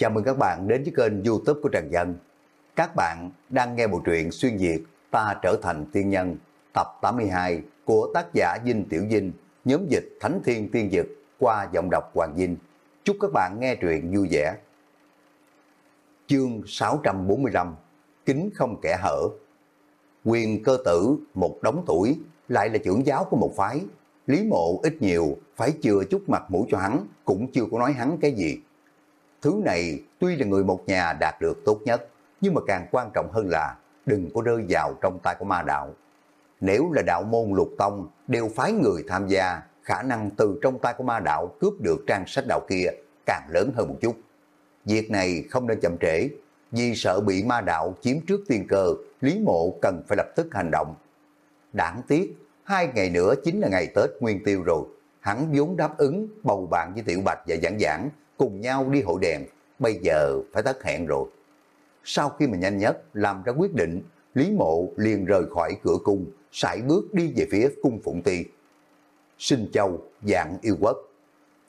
Chào mừng các bạn đến với kênh youtube của Trần Dân. Các bạn đang nghe bộ truyện xuyên Việt Ta trở thành tiên nhân tập 82 của tác giả Dinh Tiểu Dinh, nhóm dịch Thánh Thiên Tiên Dực qua giọng đọc Hoàng Dinh. Chúc các bạn nghe truyện vui vẻ. Chương 645 Kính không kẻ hở Quyền cơ tử, một đống tuổi, lại là trưởng giáo của một phái. Lý mộ ít nhiều, phải chừa chút mặt mũi cho hắn, cũng chưa có nói hắn cái gì Thứ này tuy là người một nhà đạt được tốt nhất, nhưng mà càng quan trọng hơn là đừng có rơi vào trong tay của ma đạo. Nếu là đạo môn lục tông đều phái người tham gia, khả năng từ trong tay của ma đạo cướp được trang sách đạo kia càng lớn hơn một chút. Việc này không nên chậm trễ, vì sợ bị ma đạo chiếm trước tiên cơ, Lý Mộ cần phải lập tức hành động. Đáng tiếc, hai ngày nữa chính là ngày Tết Nguyên Tiêu rồi. Hắn vốn đáp ứng bầu bạn với Tiểu Bạch và Giảng Giảng cùng nhau đi hội đèn, bây giờ phải tất hẹn rồi. Sau khi mà nhanh nhất làm ra quyết định, Lý Mộ liền rời khỏi cửa cung, sải bước đi về phía cung Phụng Ti. Sinh Châu, dạng yêu quốc.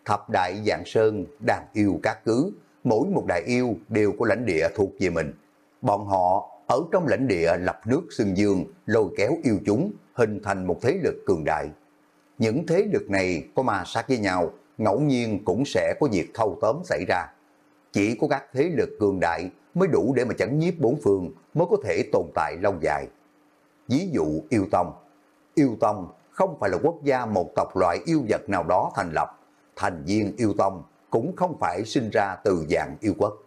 Thập đại dạng sơn, đàn yêu các cứ, mỗi một đại yêu đều có lãnh địa thuộc về mình. Bọn họ ở trong lãnh địa lập nước xương dương, lôi kéo yêu chúng, hình thành một thế lực cường đại. Những thế lực này có ma sát với nhau, ngẫu nhiên cũng sẽ có việc thâu tóm xảy ra. Chỉ có các thế lực cường đại mới đủ để mà chấn nhiếp bốn phương mới có thể tồn tại lâu dài. Ví dụ yêu tông. Yêu tông không phải là quốc gia một tộc loại yêu vật nào đó thành lập. Thành viên yêu tông cũng không phải sinh ra từ dạng yêu quốc.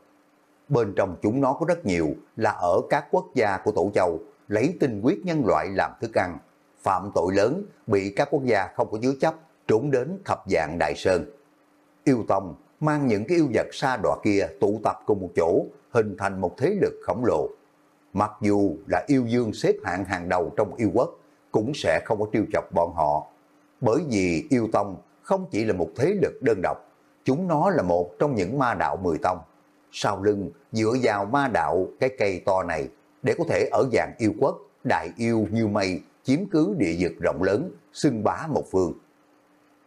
Bên trong chúng nó có rất nhiều là ở các quốc gia của tổ châu, lấy tinh huyết nhân loại làm thức ăn. Phạm tội lớn bị các quốc gia không có chứa chấp trốn đến thập dạng đại sơn. Yêu Tông mang những cái yêu vật xa đọa kia tụ tập cùng một chỗ, hình thành một thế lực khổng lồ. Mặc dù là yêu dương xếp hạng hàng đầu trong yêu quốc, cũng sẽ không có tiêu chọc bọn họ. Bởi vì yêu tông không chỉ là một thế lực đơn độc, chúng nó là một trong những ma đạo mười tông. Sau lưng dựa vào ma đạo cái cây to này để có thể ở dạng yêu quốc, đại yêu như mây chiếm cứ địa vực rộng lớn, xưng bá một phương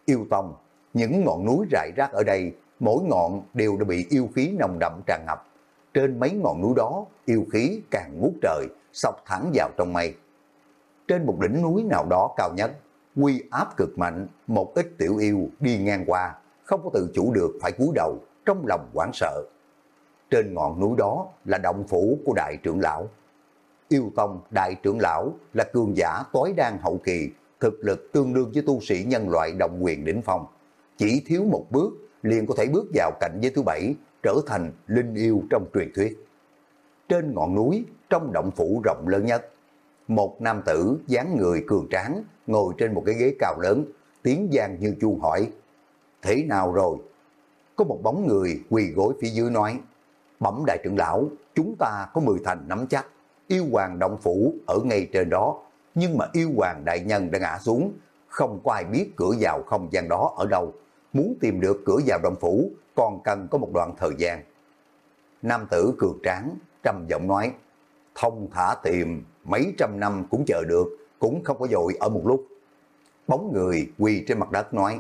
yêu tông, những ngọn núi rải rác ở đây, mỗi ngọn đều đã bị yêu khí nồng đậm tràn ngập. Trên mấy ngọn núi đó, yêu khí càng ngút trời, sọc thẳng vào trong mây. Trên một đỉnh núi nào đó cao nhất, quy áp cực mạnh, một ít tiểu yêu đi ngang qua, không có tự chủ được phải cúi đầu, trong lòng hoảng sợ. Trên ngọn núi đó là động phủ của đại trưởng lão. Yêu Tông đại trưởng lão là cường giả tối đan hậu kỳ, thực lực tương đương với tu sĩ nhân loại đồng quyền đỉnh phong. Chỉ thiếu một bước liền có thể bước vào cảnh giới thứ bảy, trở thành linh yêu trong truyền thuyết. Trên ngọn núi, trong động phủ rộng lớn nhất, một nam tử dáng người cường tráng ngồi trên một cái ghế cao lớn, tiếng gian như chuông hỏi, thế nào rồi? Có một bóng người quỳ gối phía dưới nói, bẩm đại trưởng lão, chúng ta có mười thành nắm chắc, yêu hoàng động phủ ở ngay trên đó, nhưng mà yêu hoàng đại nhân đã ngã xuống, không có ai biết cửa vào không gian đó ở đâu. Muốn tìm được cửa vào động phủ còn cần có một đoạn thời gian. Nam tử cường tráng, trầm giọng nói, thông thả tìm, mấy trăm năm cũng chờ được, cũng không có dội ở một lúc. Bóng người quỳ trên mặt đất nói,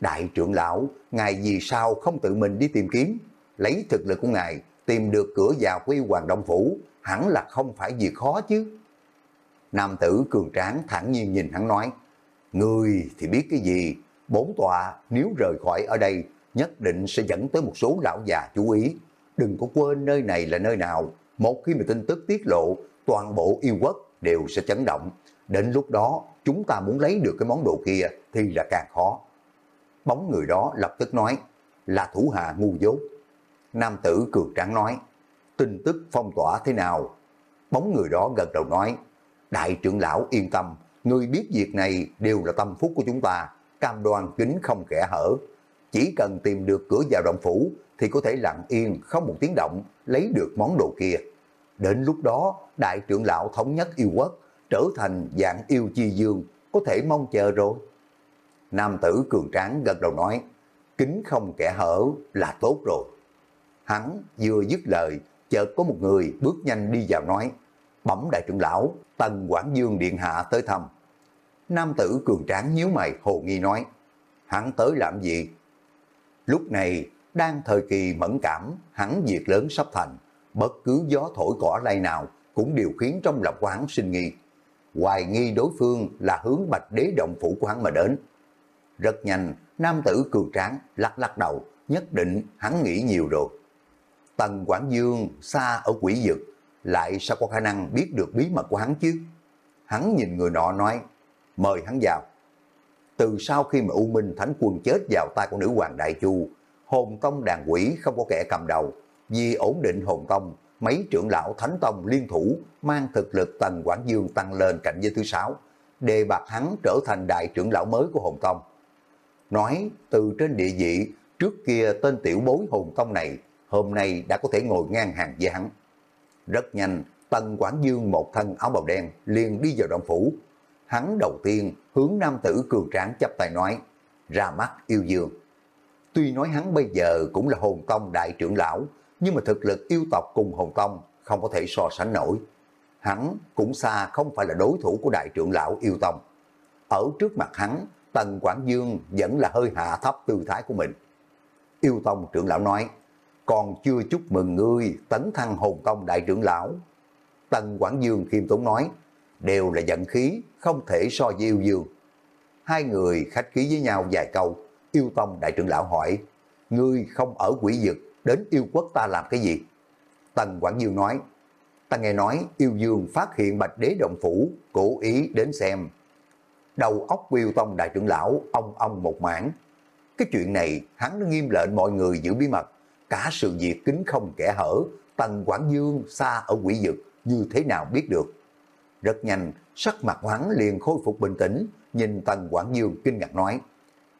Đại trưởng lão, ngài vì sao không tự mình đi tìm kiếm? Lấy thực lực của ngài, tìm được cửa vào của yêu hoàng động phủ, hẳn là không phải việc khó chứ. Nam tử cường tráng thẳng nhiên nhìn hắn nói, Người thì biết cái gì, bốn tòa nếu rời khỏi ở đây nhất định sẽ dẫn tới một số lão già chú ý. Đừng có quên nơi này là nơi nào, một khi mà tin tức tiết lộ, toàn bộ yêu quốc đều sẽ chấn động. Đến lúc đó, chúng ta muốn lấy được cái món đồ kia thì là càng khó. Bóng người đó lập tức nói, là thủ hạ ngu dốt. Nam tử cường tráng nói, tin tức phong tỏa thế nào? Bóng người đó gật đầu nói, Đại trưởng lão yên tâm, người biết việc này đều là tâm phúc của chúng ta, cam đoan kính không kẻ hở. Chỉ cần tìm được cửa vào động phủ thì có thể lặng yên, không một tiếng động, lấy được món đồ kia. Đến lúc đó, đại trưởng lão thống nhất yêu quốc, trở thành dạng yêu chi dương, có thể mong chờ rồi. Nam tử cường tráng gật đầu nói, kính không kẻ hở là tốt rồi. Hắn vừa dứt lời, chợt có một người bước nhanh đi vào nói, bẩm đại trưởng lão, Tần Quảng Dương Điện Hạ tới thăm. Nam tử cường tráng nhíu mày hồ nghi nói, hắn tới làm gì? Lúc này, đang thời kỳ mẫn cảm, hắn việc lớn sắp thành, bất cứ gió thổi cỏ lay nào cũng đều khiến trong lòng của hắn sinh nghi. Hoài nghi đối phương là hướng bạch đế động phủ của hắn mà đến. Rất nhanh, nam tử cường tráng lắc lắc đầu, nhất định hắn nghĩ nhiều rồi. Tần Quảng Dương xa ở quỷ dực, lại sao có khả năng biết được bí mật của hắn chứ? Hắn nhìn người nọ nói, mời hắn vào. Từ sau khi mà U Minh Thánh Quân chết vào tay của nữ hoàng Đại Chu, hồn tông đàn quỷ không có kẻ cầm đầu. Vì ổn định hồn tông, mấy trưởng lão Thánh Tông liên thủ mang thực lực Tần Quảng Dương tăng lên cạnh giới thứ sáu, đề bạc hắn trở thành đại trưởng lão mới của hồn tông. Nói từ trên địa vị, trước kia tên tiểu bối hồn tông này, hôm nay đã có thể ngồi ngang hàng với hắn. Rất nhanh, Tần Quảng Dương một thân áo bào đen liền đi vào động phủ. Hắn đầu tiên hướng nam tử cường tráng chấp tay nói, ra mắt yêu dương. Tuy nói hắn bây giờ cũng là hồn tông đại trưởng lão, nhưng mà thực lực yêu tộc cùng hồn tông không có thể so sánh nổi. Hắn cũng xa không phải là đối thủ của đại trưởng lão yêu tông. Ở trước mặt hắn, Tần Quảng Dương vẫn là hơi hạ thấp tư thái của mình. Yêu tông trưởng lão nói, còn chưa chúc mừng ngươi tấn thăng hồn công đại trưởng lão. Tần Quảng Dương khiêm tốn nói, đều là giận khí, không thể so với yêu dương. Hai người khách ký với nhau vài câu, yêu tông đại trưởng lão hỏi, ngươi không ở quỷ dực, đến yêu quốc ta làm cái gì? Tần Quảng Dương nói, ta nghe nói yêu dương phát hiện bạch đế động phủ, cố ý đến xem. Đầu óc yêu tông đại trưởng lão, ông ông một mảng. Cái chuyện này hắn đã nghiêm lệnh mọi người giữ bí mật, cả sự việc kính không kẻ hở, Tần Quảng Dương xa ở quỷ dực, như thế nào biết được. Rất nhanh, sắc mặt hắn liền khôi phục bình tĩnh, nhìn Tần Quảng Dương kinh ngạc nói,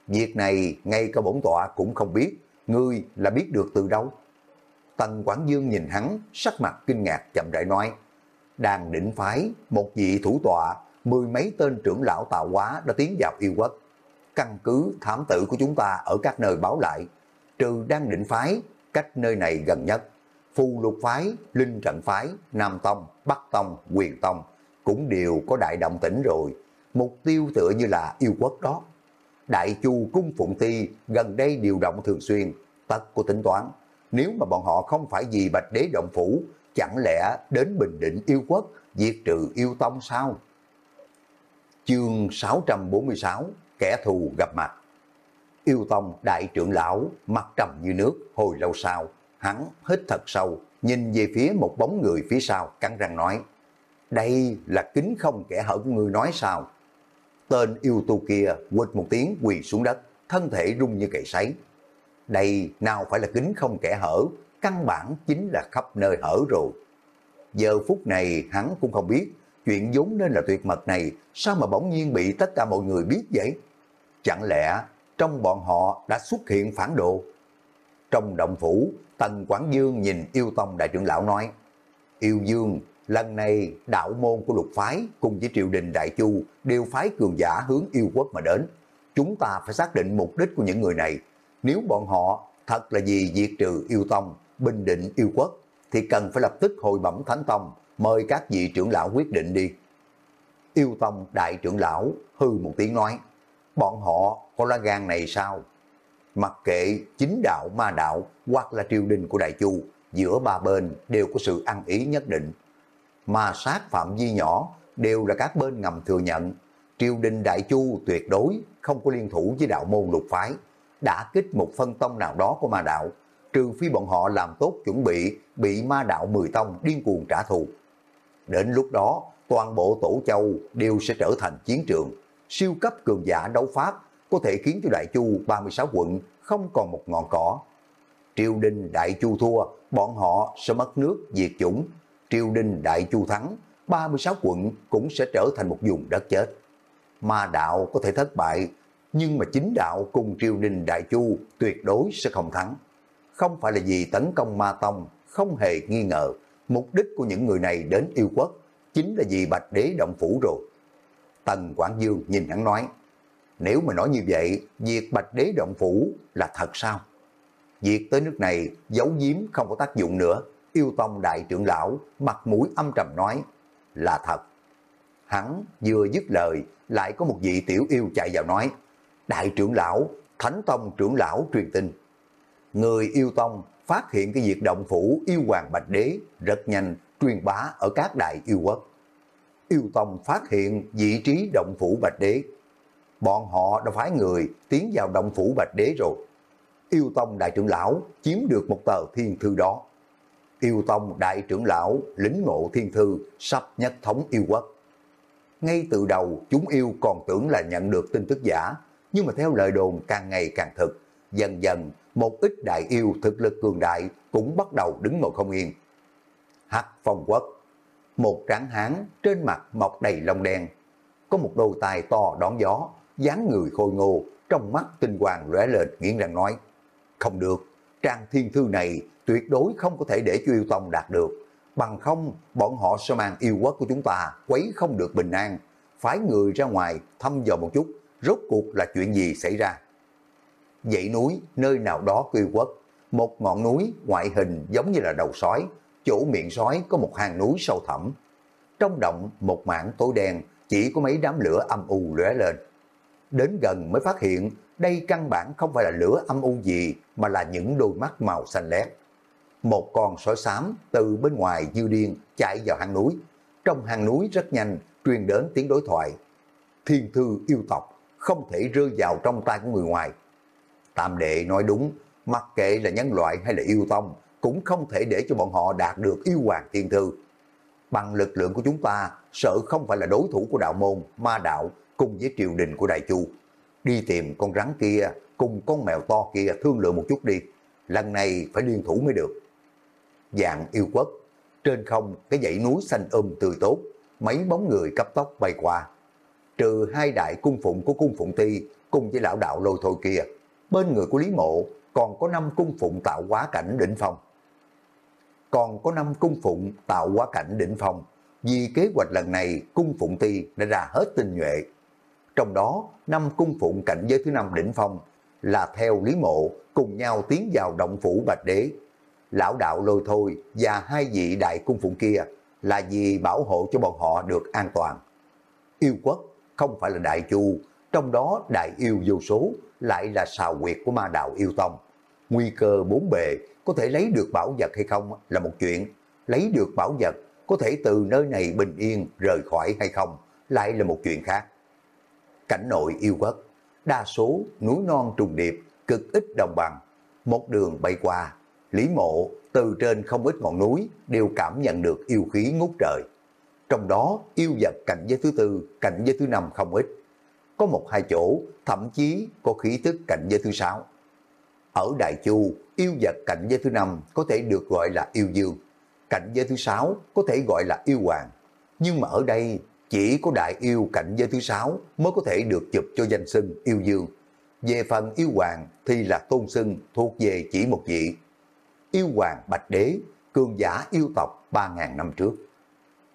Việc này ngay cả bổn tọa cũng không biết, ngươi là biết được từ đâu. Tần Quảng Dương nhìn hắn, sắc mặt kinh ngạc chậm rãi nói, đang định phái, một vị thủ tọa, mười mấy tên trưởng lão tạo quá đã tiến vào yêu quốc. Căn cứ thám tử của chúng ta ở các nơi báo lại, trừ đang định phái, cách nơi này gần nhất. Phù lục phái, linh trận phái, Nam Tông, Bắc Tông, Quyền Tông cũng đều có đại động tĩnh rồi. Mục tiêu tựa như là yêu quốc đó. Đại Chu Cung Phụng Ti gần đây điều động thường xuyên, tất của tính toán. Nếu mà bọn họ không phải vì Bạch Đế Động Phủ, chẳng lẽ đến Bình Định yêu quốc, diệt trừ yêu tông sao? Chương 646, Kẻ thù gặp mặt Yêu tông đại trưởng lão, mặt trầm như nước, hồi lâu sau, hắn hít thật sâu, nhìn về phía một bóng người phía sau, cắn răng nói, đây là kính không kẻ hở của người nói sao? Tên yêu tu kia quịch một tiếng quỳ xuống đất, thân thể rung như cậy sấy. Đây nào phải là kính không kẻ hở, căn bản chính là khắp nơi hở rồi. Giờ phút này hắn cũng không biết, chuyện vốn nên là tuyệt mật này, sao mà bỗng nhiên bị tất cả mọi người biết vậy? Chẳng lẽ trong bọn họ đã xuất hiện phản đồ? Trong động phủ, Tần Quảng Dương nhìn yêu tông đại trưởng lão nói, Yêu Dương Lần này đạo môn của lục phái cùng với triều đình Đại Chu đều phái cường giả hướng yêu quốc mà đến. Chúng ta phải xác định mục đích của những người này. Nếu bọn họ thật là vì diệt trừ yêu tông, bình định yêu quốc, thì cần phải lập tức hồi bẩm thánh tông, mời các vị trưởng lão quyết định đi. Yêu tông đại trưởng lão hư một tiếng nói, bọn họ có lá gan này sao? Mặc kệ chính đạo ma đạo hoặc là triều đình của Đại Chu, giữa ba bên đều có sự ăn ý nhất định mà sát phạm vi nhỏ đều là các bên ngầm thừa nhận. Triều đình Đại Chu tuyệt đối không có liên thủ với đạo môn lục phái, đã kích một phân tông nào đó của ma đạo, trừ phi bọn họ làm tốt chuẩn bị bị ma đạo mười tông điên cuồng trả thù. Đến lúc đó, toàn bộ tổ châu đều sẽ trở thành chiến trường, siêu cấp cường giả đấu pháp có thể khiến cho Đại Chu 36 quận không còn một ngọn cỏ. Triều đình Đại Chu thua, bọn họ sẽ mất nước, diệt chủng, triều đình Đại Chu thắng, 36 quận cũng sẽ trở thành một vùng đất chết. Ma đạo có thể thất bại, nhưng mà chính đạo cùng triều đình Đại Chu tuyệt đối sẽ không thắng. Không phải là vì tấn công ma tông, không hề nghi ngờ, mục đích của những người này đến yêu quốc chính là vì bạch đế động phủ rồi. Tần Quảng Dương nhìn hắn nói, nếu mà nói như vậy, việc bạch đế động phủ là thật sao? Việc tới nước này giấu giếm không có tác dụng nữa, yêu tông đại trưởng lão, mặt mũi âm trầm nói, là thật. Hắn vừa dứt lời, lại có một vị tiểu yêu chạy vào nói, đại trưởng lão, thánh tông trưởng lão truyền tin. Người yêu tông phát hiện cái việc động phủ yêu hoàng bạch đế rất nhanh truyền bá ở các đại yêu quốc. Yêu tông phát hiện vị trí động phủ bạch đế. Bọn họ đã phái người tiến vào động phủ bạch đế rồi. Yêu tông đại trưởng lão chiếm được một tờ thiên thư đó. Yêu tông đại trưởng lão lính ngộ thiên thư sắp nhất thống yêu quốc. Ngay từ đầu chúng yêu còn tưởng là nhận được tin tức giả, nhưng mà theo lời đồn càng ngày càng thực, dần dần một ít đại yêu thực lực cường đại cũng bắt đầu đứng ngồi không yên. Hắc phong quốc, một tráng hán trên mặt mọc đầy lông đen, có một đôi tai to đón gió, dáng người khôi ngô, trong mắt tinh hoàng lóe lên nghiến răng nói, không được, trang thiên thư này tuyệt đối không có thể để cho yêu tông đạt được, bằng không bọn họ sẽ mang yêu quốc của chúng ta quấy không được bình an, phái người ra ngoài thăm dò một chút, rốt cuộc là chuyện gì xảy ra? Dãy núi nơi nào đó của yêu quốc, một ngọn núi ngoại hình giống như là đầu sói, chỗ miệng sói có một hang núi sâu thẳm. Trong động một mảng tối đen, chỉ có mấy đám lửa âm u lóe lên. Đến gần mới phát hiện đây căn bản không phải là lửa âm u gì mà là những đôi mắt màu xanh lét. Một con sói xám từ bên ngoài dư điên chạy vào hang núi. Trong hang núi rất nhanh truyền đến tiếng đối thoại. Thiên thư yêu tộc không thể rơi vào trong tay của người ngoài. Tam đệ nói đúng, mặc kệ là nhân loại hay là yêu tông, cũng không thể để cho bọn họ đạt được yêu hoàng thiên thư. Bằng lực lượng của chúng ta, sợ không phải là đối thủ của đạo môn, ma đạo, cùng với triều đình của Đại Chu. Đi tìm con rắn kia, cùng con mèo to kia thương lượng một chút đi. Lần này phải liên thủ mới được. Dạng yêu quốc, trên không cái dãy núi xanh um tươi tốt, mấy bóng người cấp tốc bay qua. Trừ hai đại cung phụng của cung phụng ti cùng với lão đạo lôi thôi kia, bên người của Lý Mộ còn có năm cung phụng tạo quá cảnh đỉnh phong. Còn có năm cung phụng tạo quá cảnh đỉnh phong, vì kế hoạch lần này cung phụng ti đã ra hết tinh nhuệ. Trong đó, năm cung phụng cảnh giới thứ năm đỉnh phong là theo Lý Mộ cùng nhau tiến vào động phủ Bạch Đế. Lão đạo lôi thôi và hai vị đại cung phụng kia là vì bảo hộ cho bọn họ được an toàn. Yêu quốc không phải là đại chu, trong đó đại yêu vô số lại là xào quyệt của ma đạo yêu tông. Nguy cơ bốn bề có thể lấy được bảo vật hay không là một chuyện, lấy được bảo vật có thể từ nơi này bình yên rời khỏi hay không lại là một chuyện khác. Cảnh nội yêu quất, đa số núi non trùng điệp, cực ít đồng bằng, một đường bay qua, Lý Mộ từ trên không ít ngọn núi đều cảm nhận được yêu khí ngút trời. Trong đó yêu vật cảnh giới thứ tư, cảnh giới thứ năm không ít có một hai chỗ, thậm chí có khí tức cảnh giới thứ sáu. Ở Đại Chu, yêu vật cảnh giới thứ năm có thể được gọi là yêu dương, cảnh giới thứ sáu có thể gọi là yêu hoàng. Nhưng mà ở đây, chỉ có đại yêu cảnh giới thứ sáu mới có thể được chụp cho danh xưng yêu dương. Về phần yêu hoàng thì là tôn xưng thuộc về chỉ một vị. Yêu hoàng Bạch Đế, cường giả yêu tộc 3.000 năm trước.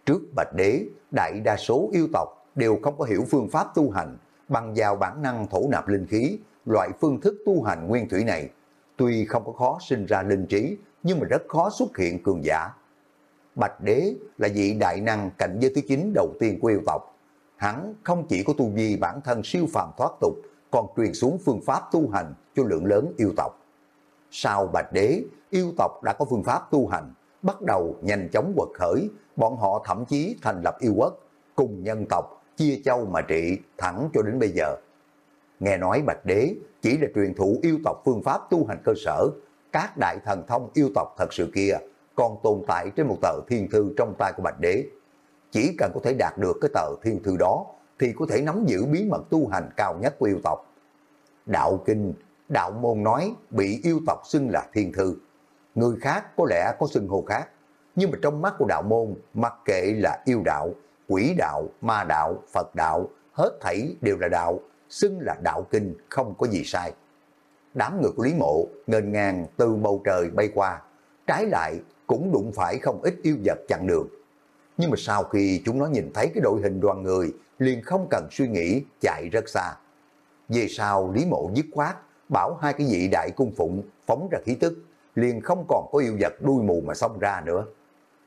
Trước Bạch Đế, đại đa số yêu tộc đều không có hiểu phương pháp tu hành bằng vào bản năng thổ nạp linh khí, loại phương thức tu hành nguyên thủy này, tuy không có khó sinh ra linh trí, nhưng mà rất khó xuất hiện cường giả. Bạch Đế là vị đại năng cạnh giới thứ 9 đầu tiên của yêu tộc. Hắn không chỉ có tu vi bản thân siêu phàm thoát tục, còn truyền xuống phương pháp tu hành cho lượng lớn yêu tộc. Sau Bạch Đế, yêu tộc đã có phương pháp tu hành, bắt đầu nhanh chóng quật khởi, bọn họ thậm chí thành lập yêu quốc, cùng nhân tộc chia châu mà trị thẳng cho đến bây giờ. Nghe nói Bạch Đế chỉ là truyền thụ yêu tộc phương pháp tu hành cơ sở, các đại thần thông yêu tộc thật sự kia còn tồn tại trên một tờ thiên thư trong tay của Bạch Đế. Chỉ cần có thể đạt được cái tờ thiên thư đó thì có thể nắm giữ bí mật tu hành cao nhất của yêu tộc. Đạo Kinh, Đạo Môn nói bị yêu tộc xưng là thiên thư. Người khác có lẽ có xưng hô khác, nhưng mà trong mắt của Đạo Môn, mặc kệ là yêu đạo quỷ đạo, ma đạo, Phật đạo, hết thảy đều là đạo, xưng là đạo kinh, không có gì sai. Đám người của Lý Mộ ngênh ngang từ bầu trời bay qua, trái lại cũng đụng phải không ít yêu vật chặn đường. Nhưng mà sau khi chúng nó nhìn thấy cái đội hình đoàn người, liền không cần suy nghĩ chạy rất xa. Về sau Lý Mộ dứt khoát, bảo hai cái vị đại cung phụng phóng ra khí tức, liền không còn có yêu vật đuôi mù mà xông ra nữa.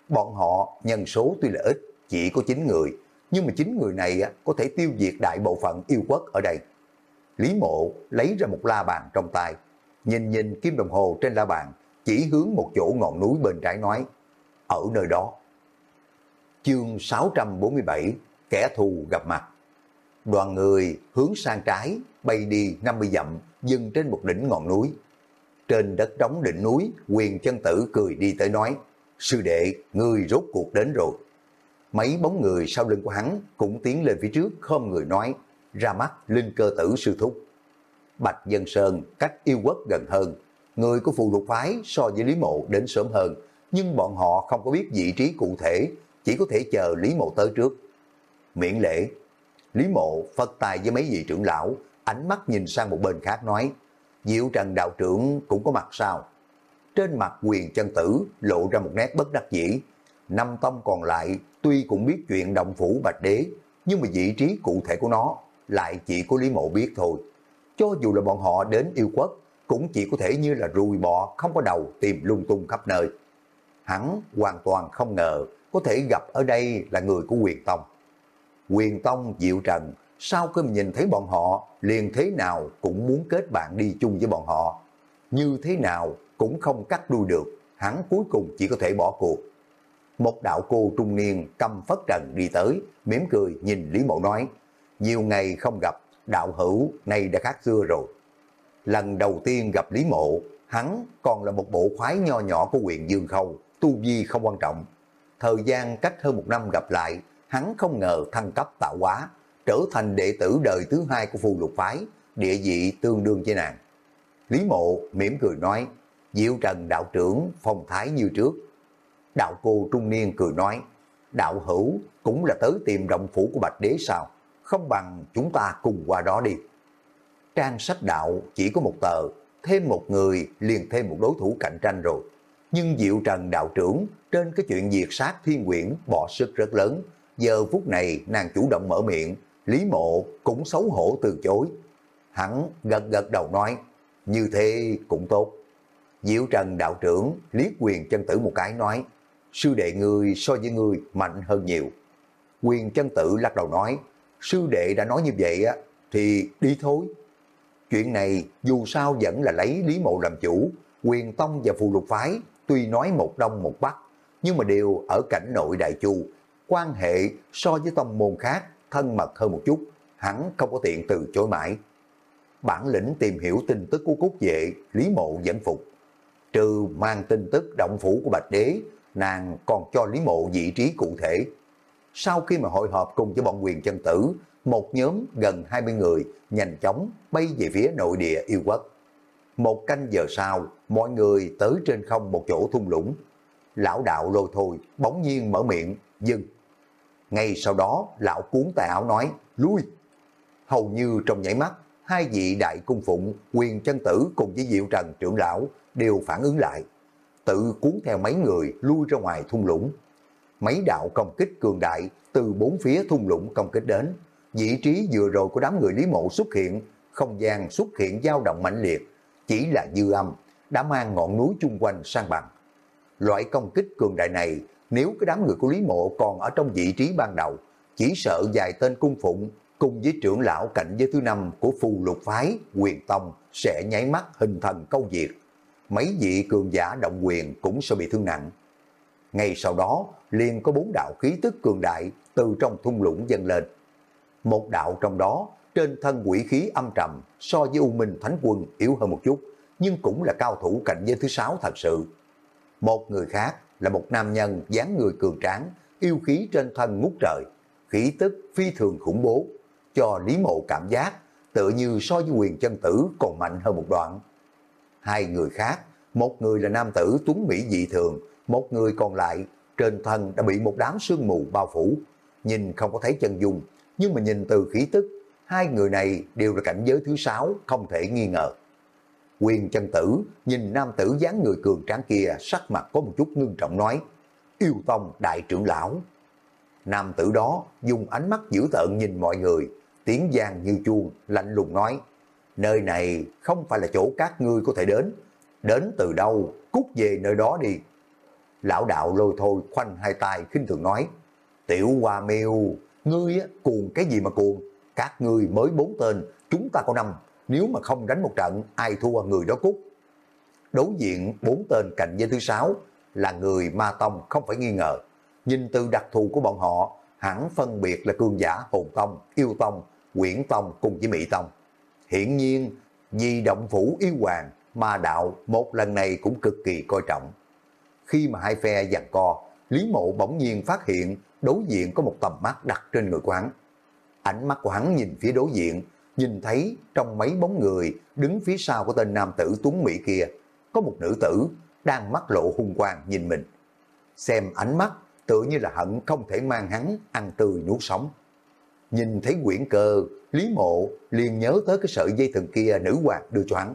Bọn họ nhân số tuy là ít, chỉ có 9 người, nhưng mà chính người này có thể tiêu diệt đại bộ phận yêu quốc ở đây. Lý mộ lấy ra một la bàn trong tay, nhìn nhìn kim đồng hồ trên la bàn, chỉ hướng một chỗ ngọn núi bên trái nói, ở nơi đó. Chương 647, kẻ thù gặp mặt. Đoàn người hướng sang trái, bay đi 50 dặm, dừng trên một đỉnh ngọn núi. Trên đất trống đỉnh núi, quyền chân tử cười đi tới nói, sư đệ, ngươi rốt cuộc đến rồi. Mấy bóng người sau lưng của hắn cũng tiến lên phía trước không người nói, ra mắt linh cơ tử sư thúc. Bạch Dân Sơn cách yêu quốc gần hơn, người của phù lục phái so với Lý Mộ đến sớm hơn, nhưng bọn họ không có biết vị trí cụ thể, chỉ có thể chờ Lý Mộ tới trước. Miễn lễ, Lý Mộ phật tài với mấy vị trưởng lão, ánh mắt nhìn sang một bên khác nói, Diệu Trần đạo trưởng cũng có mặt sao? Trên mặt quyền chân tử lộ ra một nét bất đắc dĩ. Năm tông còn lại tuy cũng biết chuyện động phủ bạch đế, nhưng mà vị trí cụ thể của nó lại chỉ có Lý Mộ biết thôi. Cho dù là bọn họ đến yêu quốc, cũng chỉ có thể như là rùi bọ không có đầu tìm lung tung khắp nơi. Hắn hoàn toàn không ngờ có thể gặp ở đây là người của quyền tông. Quyền tông Diệu Trần sau khi nhìn thấy bọn họ liền thế nào cũng muốn kết bạn đi chung với bọn họ. Như thế nào cũng không cắt đuôi được, hắn cuối cùng chỉ có thể bỏ cuộc. Một đạo cô trung niên cầm phất trần đi tới, mỉm cười nhìn Lý Mộ nói, nhiều ngày không gặp, đạo hữu này đã khác xưa rồi. Lần đầu tiên gặp Lý Mộ, hắn còn là một bộ khoái nho nhỏ của huyện Dương Khâu, tu vi không quan trọng. Thời gian cách hơn một năm gặp lại, hắn không ngờ thăng cấp tạo hóa, trở thành đệ tử đời thứ hai của phù lục phái, địa vị tương đương với nàng. Lý Mộ mỉm cười nói, Diệu Trần đạo trưởng phong thái như trước. Đạo cô trung niên cười nói, đạo hữu cũng là tới tìm động phủ của Bạch Đế sao, không bằng chúng ta cùng qua đó đi. Trang sách đạo chỉ có một tờ, thêm một người liền thêm một đối thủ cạnh tranh rồi. Nhưng Diệu Trần đạo trưởng trên cái chuyện diệt sát thiên quyển bỏ sức rất lớn. Giờ phút này nàng chủ động mở miệng, Lý Mộ cũng xấu hổ từ chối. Hắn gật gật đầu nói, như thế cũng tốt. Diệu Trần đạo trưởng liếc quyền chân tử một cái nói, sư đệ ngươi so với ngươi mạnh hơn nhiều. Quyền chân tử lắc đầu nói, sư đệ đã nói như vậy á, thì đi thôi. Chuyện này dù sao vẫn là lấy Lý Mộ làm chủ, quyền tông và phù lục phái tuy nói một đông một bắc, nhưng mà đều ở cảnh nội đại chu, quan hệ so với tông môn khác thân mật hơn một chút, hắn không có tiện từ chối mãi. Bản lĩnh tìm hiểu tin tức của cốt vệ, Lý Mộ dẫn phục. Trừ mang tin tức động phủ của Bạch Đế, nàng còn cho Lý Mộ vị trí cụ thể. Sau khi mà hội họp cùng với bọn quyền chân tử, một nhóm gần 20 người nhanh chóng bay về phía nội địa yêu quốc. Một canh giờ sau, mọi người tới trên không một chỗ thung lũng. Lão đạo lôi thôi, bỗng nhiên mở miệng, dừng. Ngay sau đó, lão cuốn tay áo nói, lui. Hầu như trong nhảy mắt, hai vị đại cung phụng, quyền chân tử cùng với diệu trần trưởng lão đều phản ứng lại. Tự cuốn theo mấy người lui ra ngoài thung lũng. Mấy đạo công kích cường đại từ bốn phía thung lũng công kích đến. Vị trí vừa rồi của đám người Lý Mộ xuất hiện, không gian xuất hiện dao động mãnh liệt, chỉ là dư âm, đã mang ngọn núi chung quanh sang bằng. Loại công kích cường đại này, nếu cái đám người của Lý Mộ còn ở trong vị trí ban đầu, chỉ sợ vài tên cung phụng cùng với trưởng lão cạnh giới thứ năm của phù lục phái, quyền tông sẽ nháy mắt hình thần câu diệt. Mấy vị cường giả động quyền cũng sẽ bị thương nặng. Ngay sau đó, liền có bốn đạo khí tức cường đại từ trong thung lũng dâng lên. Một đạo trong đó, trên thân quỷ khí âm trầm so với U Minh Thánh Quân yếu hơn một chút, nhưng cũng là cao thủ cạnh giới thứ sáu thật sự. Một người khác là một nam nhân dáng người cường tráng, yêu khí trên thân ngút trời, khí tức phi thường khủng bố, cho Lý Mộ cảm giác tự như so với quyền chân tử còn mạnh hơn một đoạn. Hai người khác, một người là nam tử tuấn Mỹ dị thường, một người còn lại trên thân đã bị một đám sương mù bao phủ, nhìn không có thấy chân dung, nhưng mà nhìn từ khí tức, hai người này đều là cảnh giới thứ sáu, không thể nghi ngờ. Quyền chân tử nhìn nam tử dáng người cường tráng kia sắc mặt có một chút ngưng trọng nói, yêu tông đại trưởng lão. Nam tử đó dùng ánh mắt dữ tợn nhìn mọi người, tiếng giang như chuông, lạnh lùng nói, nơi này không phải là chỗ các ngươi có thể đến, đến từ đâu, cút về nơi đó đi. Lão đạo lôi thôi khoanh hai tay khinh thường nói, tiểu hoa miêu, ngươi á, cuồng cái gì mà cuồng, các ngươi mới bốn tên, chúng ta có năm, nếu mà không đánh một trận, ai thua người đó cút, đối diện bốn tên cạnh giới thứ sáu là người ma tông không phải nghi ngờ. Nhìn từ đặc thù của bọn họ, hẳn phân biệt là cương giả hồn tông, yêu tông, quyển tông cùng với mỹ tông. Hiển nhiên, vì động phủ yêu hoàng, ma đạo một lần này cũng cực kỳ coi trọng. Khi mà hai phe giằng co, Lý Mộ bỗng nhiên phát hiện đối diện có một tầm mắt đặt trên người quán. Ánh mắt của hắn nhìn phía đối diện, nhìn thấy trong mấy bóng người đứng phía sau của tên nam tử Tuấn Mỹ kia, có một nữ tử đang mắt lộ hung quang nhìn mình. Xem ánh mắt tự như là hận không thể mang hắn ăn tươi nuốt sống. Nhìn thấy quyển cơ, Lý Mộ liền nhớ tới cái sợi dây thần kia nữ hoàng đưa cho hắn.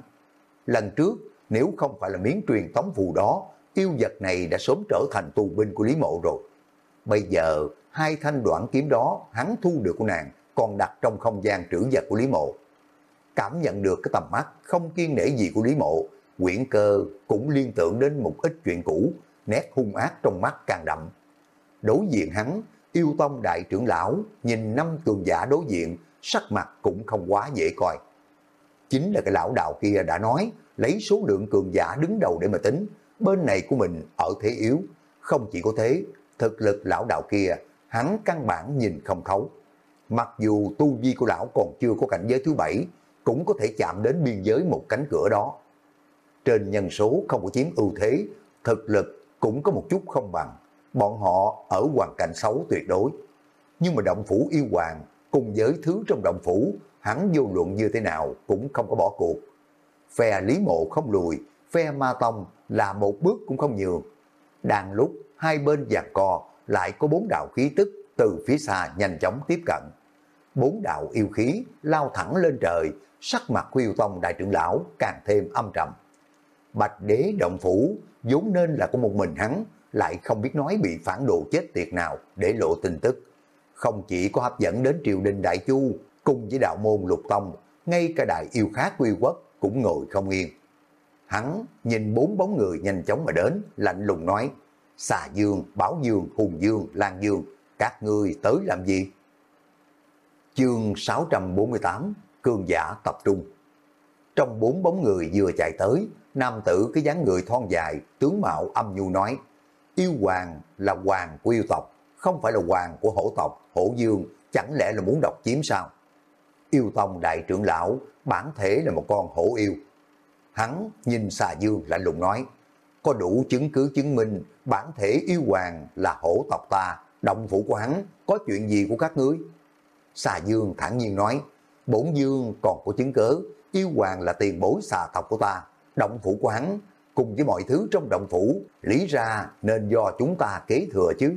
Lần trước, nếu không phải là miếng truyền tống phù đó, yêu vật này đã sớm trở thành tù binh của Lý Mộ rồi. Bây giờ, hai thanh đoạn kiếm đó hắn thu được của nàng còn đặt trong không gian trữ vật của Lý Mộ. Cảm nhận được cái tầm mắt không kiên nể gì của Lý Mộ, quyển cơ cũng liên tưởng đến một ít chuyện cũ, nét hung ác trong mắt càng đậm. Đối diện hắn, yêu tông đại trưởng lão nhìn năm cường giả đối diện, sắc mặt cũng không quá dễ coi. Chính là cái lão đạo kia đã nói, lấy số lượng cường giả đứng đầu để mà tính, bên này của mình ở thế yếu. Không chỉ có thế, thực lực lão đạo kia, hắn căn bản nhìn không thấu. Mặc dù tu vi của lão còn chưa có cảnh giới thứ bảy, cũng có thể chạm đến biên giới một cánh cửa đó. Trên nhân số không có chiếm ưu thế, thực lực cũng có một chút không bằng. Bọn họ ở hoàn cảnh xấu tuyệt đối. Nhưng mà động phủ yêu hoàng cùng với thứ trong động phủ, hắn vô luận như thế nào cũng không có bỏ cuộc. Phe Lý Mộ không lùi, phe Ma Tông là một bước cũng không nhường. Đang lúc hai bên giằng co lại có bốn đạo khí tức từ phía xa nhanh chóng tiếp cận. Bốn đạo yêu khí lao thẳng lên trời, sắc mặt của yêu tông đại trưởng lão càng thêm âm trầm. Bạch đế động phủ vốn nên là của một mình hắn, lại không biết nói bị phản đồ chết tiệt nào để lộ tin tức. Không chỉ có hấp dẫn đến triều đình Đại Chu cùng với đạo môn lục tông, ngay cả đại yêu khác quy quốc cũng ngồi không yên. Hắn nhìn bốn bóng người nhanh chóng mà đến, lạnh lùng nói, xà dương, bảo dương, hùng dương, lan dương, các ngươi tới làm gì? Chương 648, Cương giả tập trung. Trong bốn bóng người vừa chạy tới, nam tử cái dáng người thon dài, tướng mạo âm nhu nói, yêu hoàng là hoàng của yêu tộc, không phải là hoàng của hổ tộc, hổ dương, chẳng lẽ là muốn độc chiếm sao? Yêu tông đại trưởng lão, bản thể là một con hổ yêu. Hắn nhìn xà dương lạnh lùng nói, có đủ chứng cứ chứng minh bản thể yêu hoàng là hổ tộc ta, động phủ của hắn có chuyện gì của các ngươi? Xà dương thẳng nhiên nói, bổn dương còn có chứng cớ, yêu hoàng là tiền bối xà tộc của ta, động phủ của hắn cùng với mọi thứ trong động phủ, lý ra nên do chúng ta kế thừa chứ.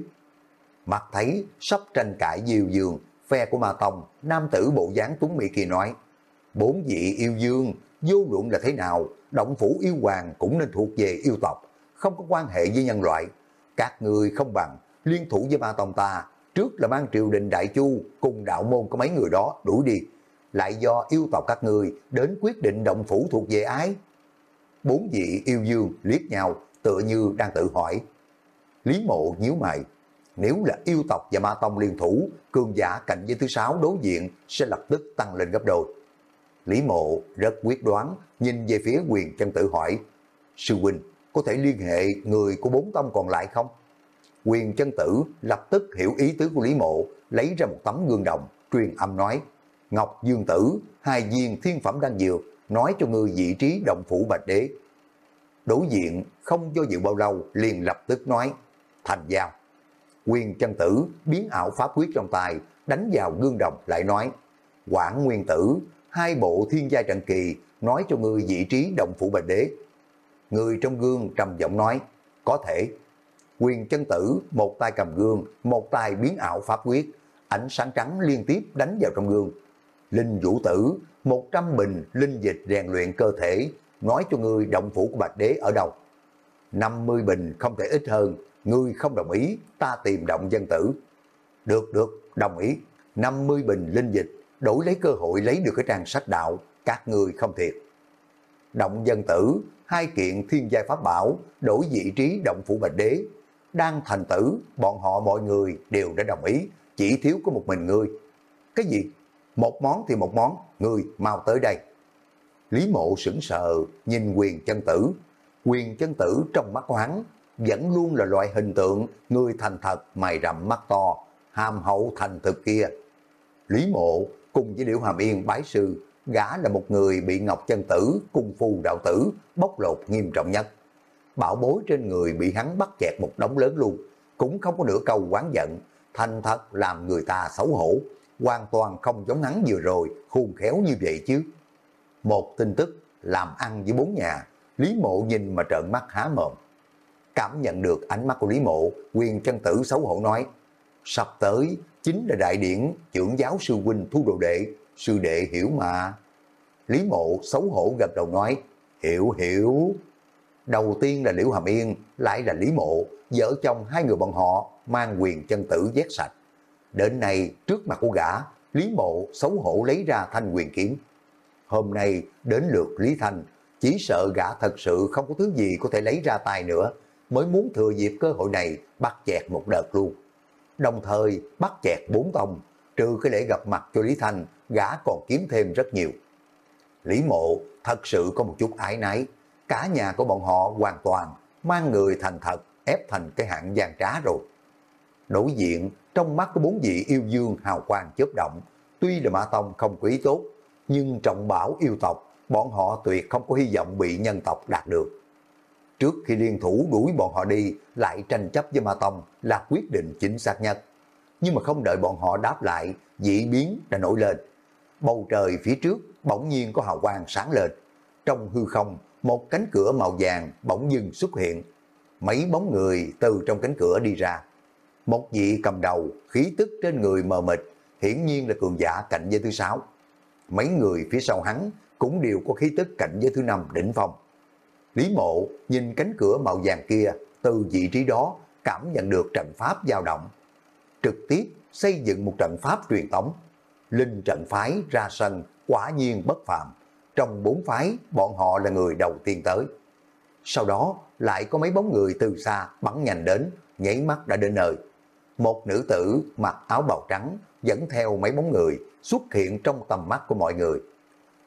Mặt thấy sắp tranh cãi diều dường, phe của Ma Tông, nam tử bộ dáng tuấn mỹ kia nói, bốn vị yêu dương, vô luận là thế nào, động phủ yêu hoàng cũng nên thuộc về yêu tộc, không có quan hệ với nhân loại. Các người không bằng, liên thủ với Ma Tông ta, trước là mang triều đình Đại Chu cùng đạo môn có mấy người đó đuổi đi, lại do yêu tộc các người đến quyết định động phủ thuộc về ai? Bốn vị yêu dương liếc nhau tựa như đang tự hỏi. Lý mộ nhíu mày, nếu là yêu tộc và ma tông liên thủ, cường giả cạnh với thứ sáu đối diện sẽ lập tức tăng lên gấp đôi. Lý mộ rất quyết đoán, nhìn về phía quyền chân tử hỏi, Sư huynh có thể liên hệ người của bốn tông còn lại không? Quyền chân tử lập tức hiểu ý tứ của Lý mộ, lấy ra một tấm gương đồng, truyền âm nói, Ngọc Dương Tử, hai viên thiên phẩm đang dược, nói cho ngươi vị trí động phủ bạch đế. Đối diện không do dự bao lâu liền lập tức nói, thành giao. Quyền chân tử biến ảo pháp quyết trong tay, đánh vào gương đồng lại nói, Quảng Nguyên Tử, hai bộ thiên gia trận kỳ, nói cho ngươi vị trí động phủ bạch đế. Người trong gương trầm giọng nói, có thể. Quyền chân tử, một tay cầm gương, một tay biến ảo pháp quyết, ánh sáng trắng liên tiếp đánh vào trong gương. Linh vũ tử, 100 bình linh dịch rèn luyện cơ thể, nói cho ngươi động phủ của Bạch Đế ở đâu. 50 bình không thể ít hơn, ngươi không đồng ý, ta tìm động dân tử. Được, được, đồng ý. 50 bình linh dịch, đổi lấy cơ hội lấy được cái trang sách đạo, các ngươi không thiệt. Động dân tử, hai kiện thiên giai pháp bảo, đổi vị trí động phủ Bạch Đế. Đang thành tử, bọn họ mọi người đều đã đồng ý, chỉ thiếu có một mình ngươi. Cái gì? Một món thì một món, người mau tới đây. Lý mộ sững sờ, nhìn quyền chân tử. quyền chân tử trong mắt của hắn vẫn luôn là loại hình tượng người thành thật mày rậm mắt to, hàm hậu thành thực kia. Lý mộ cùng với Liễu Hàm Yên bái sư, gã là một người bị Ngọc Chân Tử, cung phu đạo tử, bóc lột nghiêm trọng nhất. Bảo bối trên người bị hắn bắt chẹt một đống lớn luôn, cũng không có nửa câu quán giận, thành thật làm người ta xấu hổ, hoàn toàn không giống hắn vừa rồi, khôn khéo như vậy chứ. Một tin tức làm ăn với bốn nhà, Lý Mộ nhìn mà trợn mắt há mồm. Cảm nhận được ánh mắt của Lý Mộ, quyền chân tử xấu hổ nói, sắp tới chính là đại điển trưởng giáo sư huynh thu đồ đệ, sư đệ hiểu mà. Lý Mộ xấu hổ gật đầu nói, hiểu hiểu. Đầu tiên là Liễu Hàm Yên, lại là Lý Mộ, vợ chồng hai người bọn họ mang quyền chân tử vét sạch. Đến nay, trước mặt của gã, Lý Mộ xấu hổ lấy ra thanh quyền kiếm. Hôm nay đến lượt Lý Thanh, chỉ sợ gã thật sự không có thứ gì có thể lấy ra tay nữa, mới muốn thừa dịp cơ hội này bắt chẹt một đợt luôn. Đồng thời bắt chẹt bốn tông, trừ cái lễ gặp mặt cho Lý Thanh, gã còn kiếm thêm rất nhiều. Lý Mộ thật sự có một chút ái náy, cả nhà của bọn họ hoàn toàn mang người thành thật ép thành cái hạng gian trá rồi. Đối diện, trong mắt của bốn vị yêu dương hào quang chớp động, tuy là Mã Tông không quý tốt, nhưng trọng bảo yêu tộc, bọn họ tuyệt không có hy vọng bị nhân tộc đạt được. Trước khi liên thủ đuổi bọn họ đi, lại tranh chấp với Ma Tông là quyết định chính xác nhất. Nhưng mà không đợi bọn họ đáp lại, dị biến đã nổi lên. Bầu trời phía trước bỗng nhiên có hào quang sáng lên. Trong hư không, một cánh cửa màu vàng bỗng dưng xuất hiện. Mấy bóng người từ trong cánh cửa đi ra. Một vị cầm đầu, khí tức trên người mờ mịt, hiển nhiên là cường giả cạnh giới thứ sáu. Mấy người phía sau hắn cũng đều có khí tức cạnh giới thứ năm đỉnh phong. Lý mộ nhìn cánh cửa màu vàng kia, từ vị trí đó cảm nhận được trận pháp dao động. Trực tiếp xây dựng một trận pháp truyền tống. Linh trận phái ra sân, quả nhiên bất phạm. Trong bốn phái, bọn họ là người đầu tiên tới. Sau đó, lại có mấy bóng người từ xa bắn nhanh đến, nhảy mắt đã đến nơi. Một nữ tử mặc áo bào trắng dẫn theo mấy bóng người xuất hiện trong tầm mắt của mọi người.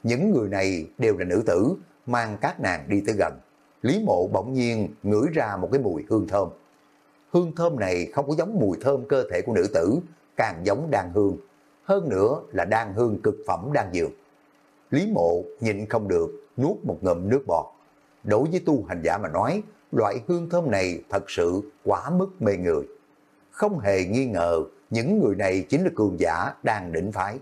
Những người này đều là nữ tử, mang các nàng đi tới gần. Lý mộ bỗng nhiên ngửi ra một cái mùi hương thơm. Hương thơm này không có giống mùi thơm cơ thể của nữ tử, càng giống đan hương. Hơn nữa là đan hương cực phẩm đan dược. Lý mộ nhịn không được, nuốt một ngụm nước bọt. Đối với tu hành giả mà nói, loại hương thơm này thật sự quá mức mê người. Không hề nghi ngờ, những người này chính là cường giả đang đỉnh phái.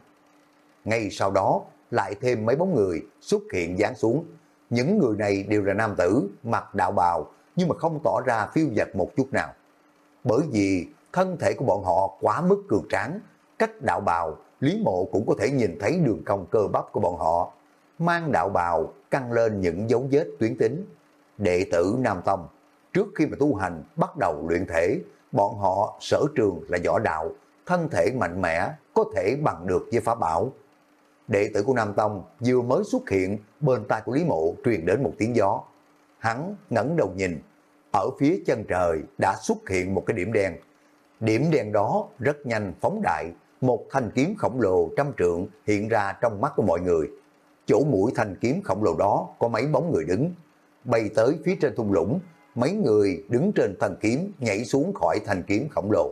Ngay sau đó, lại thêm mấy bóng người xuất hiện dán xuống. Những người này đều là nam tử, mặc đạo bào, nhưng mà không tỏ ra phiêu dật một chút nào. Bởi vì thân thể của bọn họ quá mức cường tráng, cách đạo bào, Lý Mộ cũng có thể nhìn thấy đường cong cơ bắp của bọn họ. Mang đạo bào căng lên những dấu vết tuyến tính. Đệ tử Nam Tông, trước khi mà tu hành bắt đầu luyện thể, bọn họ sở trường là võ đạo, thân thể mạnh mẽ, có thể bằng được với phá bảo. Đệ tử của Nam Tông vừa mới xuất hiện bên tai của Lý Mộ truyền đến một tiếng gió. Hắn ngẩng đầu nhìn, ở phía chân trời đã xuất hiện một cái điểm đen. Điểm đen đó rất nhanh phóng đại, một thanh kiếm khổng lồ trăm trượng hiện ra trong mắt của mọi người. Chỗ mũi thanh kiếm khổng lồ đó có mấy bóng người đứng, bay tới phía trên thung lũng, mấy người đứng trên thanh kiếm nhảy xuống khỏi thanh kiếm khổng lồ.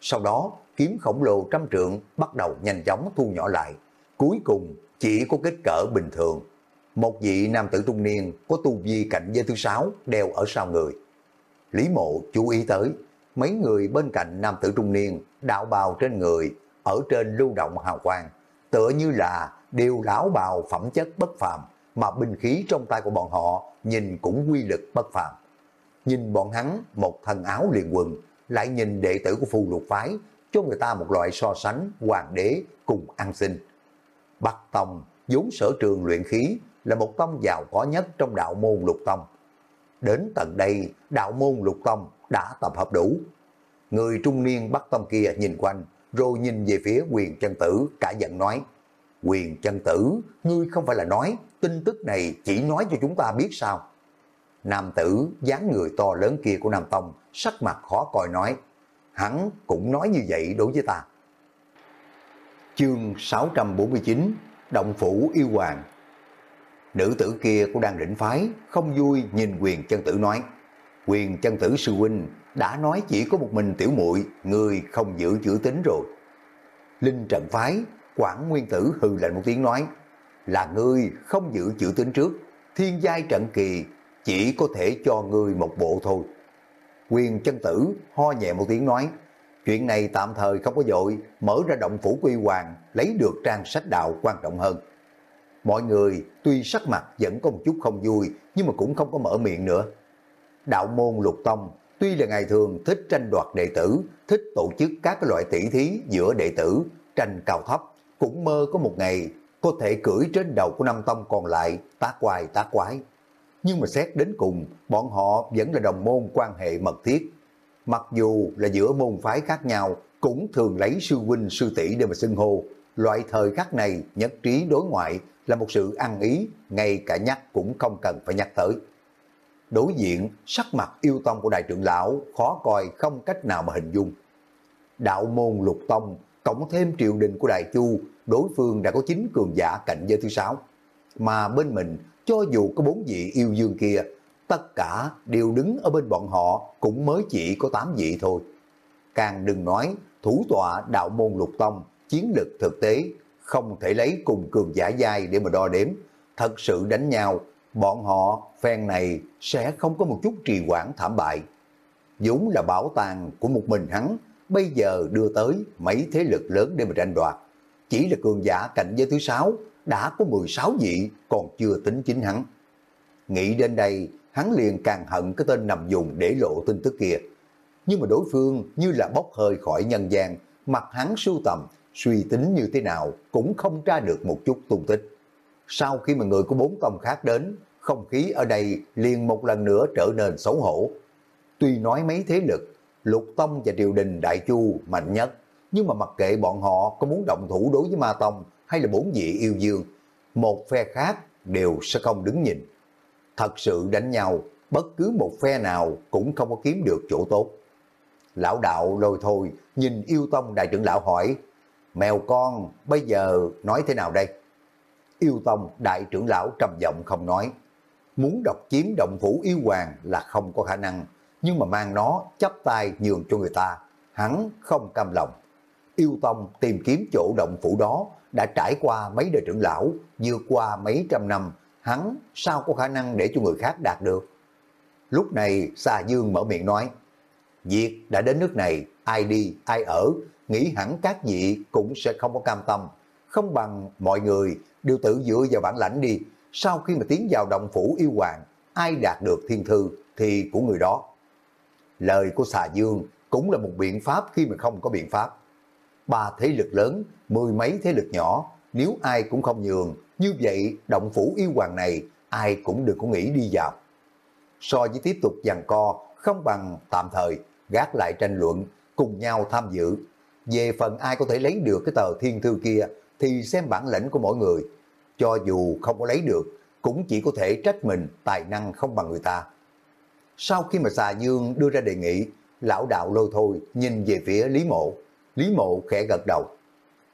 Sau đó, kiếm khổng lồ trăm trượng bắt đầu nhanh chóng thu nhỏ lại, cuối cùng chỉ có kích cỡ bình thường. Một vị nam tử trung niên có tu vi cạnh giới thứ sáu đeo ở sau người. Lý mộ chú ý tới, mấy người bên cạnh nam tử trung niên đạo bào trên người ở trên lưu động hào quang, tựa như là đều lão bào phẩm chất bất phàm, mà binh khí trong tay của bọn họ nhìn cũng quy lực bất phàm. Nhìn bọn hắn một thân áo liền quần, lại nhìn đệ tử của phù lục phái, cho người ta một loại so sánh hoàng đế cùng ăn sinh. Bắc Tông vốn sở trường luyện khí là một tông giàu có nhất trong đạo môn lục tông. Đến tận đây, đạo môn lục tông đã tập hợp đủ. Người trung niên Bắc Tông kia nhìn quanh, rồi nhìn về phía quyền chân tử, cả giận nói, quyền chân tử, ngươi không phải là nói, tin tức này chỉ nói cho chúng ta biết sao. Nam tử, dáng người to lớn kia của Nam Tông, sắc mặt khó coi nói, hắn cũng nói như vậy đối với ta. Chương 649 Động Phủ Yêu Hoàng Nữ tử kia cũng đang rỉnh phái, không vui nhìn quyền chân tử nói. Quyền chân tử sư huynh đã nói chỉ có một mình tiểu muội người không giữ chữ tính rồi. Linh trận phái, Quảng Nguyên Tử hừ lạnh một tiếng nói, là ngươi không giữ chữ tính trước, thiên giai trận kỳ chỉ có thể cho ngươi một bộ thôi. Quyền chân tử ho nhẹ một tiếng nói, chuyện này tạm thời không có dội, mở ra động phủ quy hoàng, lấy được trang sách đạo quan trọng hơn. Mọi người tuy sắc mặt vẫn có một chút không vui, nhưng mà cũng không có mở miệng nữa. Đạo môn lục tông, tuy là ngày thường thích tranh đoạt đệ tử, thích tổ chức các loại tỷ thí giữa đệ tử, tranh cao thấp, cũng mơ có một ngày có thể cưỡi trên đầu của năm tông còn lại, tá quài tá quái. Nhưng mà xét đến cùng, bọn họ vẫn là đồng môn quan hệ mật thiết. Mặc dù là giữa môn phái khác nhau, cũng thường lấy sư huynh sư tỷ để mà xưng hô. Loại thời khắc này nhất trí đối ngoại là một sự ăn ý, ngay cả nhắc cũng không cần phải nhắc tới. Đối diện, sắc mặt yêu tông của đại trưởng lão khó coi không cách nào mà hình dung. Đạo môn lục tông, cộng thêm triều đình của đại chu, đối phương đã có chín cường giả cạnh giới thứ sáu. Mà bên mình, cho dù có bốn vị yêu dương kia, tất cả đều đứng ở bên bọn họ cũng mới chỉ có tám vị thôi. Càng đừng nói, thủ tọa đạo môn lục tông, chiến lực thực tế không thể lấy cùng cường giả dai để mà đo đếm. Thật sự đánh nhau, bọn họ phen này sẽ không có một chút trì hoãn thảm bại. Dũng là bảo tàng của một mình hắn, bây giờ đưa tới mấy thế lực lớn để mà tranh đoạt. Chỉ là cường giả cạnh giới thứ sáu đã có 16 vị còn chưa tính chính hắn. Nghĩ đến đây, hắn liền càng hận cái tên nằm dùng để lộ tin tức kia. Nhưng mà đối phương như là bốc hơi khỏi nhân gian, mặt hắn sưu tầm suy tính như thế nào cũng không tra được một chút tung tích. Sau khi mà người của bốn tông khác đến, không khí ở đây liền một lần nữa trở nên xấu hổ. Tuy nói mấy thế lực, lục tông và triều đình đại chu mạnh nhất, nhưng mà mặc kệ bọn họ có muốn động thủ đối với ma tông hay là bốn vị yêu dương, một phe khác đều sẽ không đứng nhìn. Thật sự đánh nhau, bất cứ một phe nào cũng không có kiếm được chỗ tốt. Lão đạo lôi thôi, nhìn yêu tông đại trưởng lão hỏi, mèo con bây giờ nói thế nào đây? Yêu Tông đại trưởng lão trầm giọng không nói. Muốn độc chiếm động phủ yêu hoàng là không có khả năng, nhưng mà mang nó chấp tay nhường cho người ta, hắn không cam lòng. Yêu Tông tìm kiếm chỗ động phủ đó đã trải qua mấy đời trưởng lão, vượt qua mấy trăm năm, hắn sao có khả năng để cho người khác đạt được. Lúc này Sa Dương mở miệng nói, Việc đã đến nước này, ai đi, ai ở, nghĩ hẳn các vị cũng sẽ không có cam tâm. Không bằng mọi người đều tự dựa vào bản lãnh đi. Sau khi mà tiến vào động phủ yêu hoàng, ai đạt được thiên thư thì của người đó. Lời của xà dương cũng là một biện pháp khi mà không có biện pháp. Ba thế lực lớn, mười mấy thế lực nhỏ, nếu ai cũng không nhường, như vậy động phủ yêu hoàng này ai cũng đừng có nghĩ đi vào. So với tiếp tục giằng co, không bằng tạm thời gác lại tranh luận, cùng nhau tham dự. Về phần ai có thể lấy được cái tờ thiên thư kia thì xem bản lĩnh của mỗi người. Cho dù không có lấy được, cũng chỉ có thể trách mình tài năng không bằng người ta. Sau khi mà xà dương đưa ra đề nghị, lão đạo lôi thôi nhìn về phía Lý Mộ. Lý Mộ khẽ gật đầu.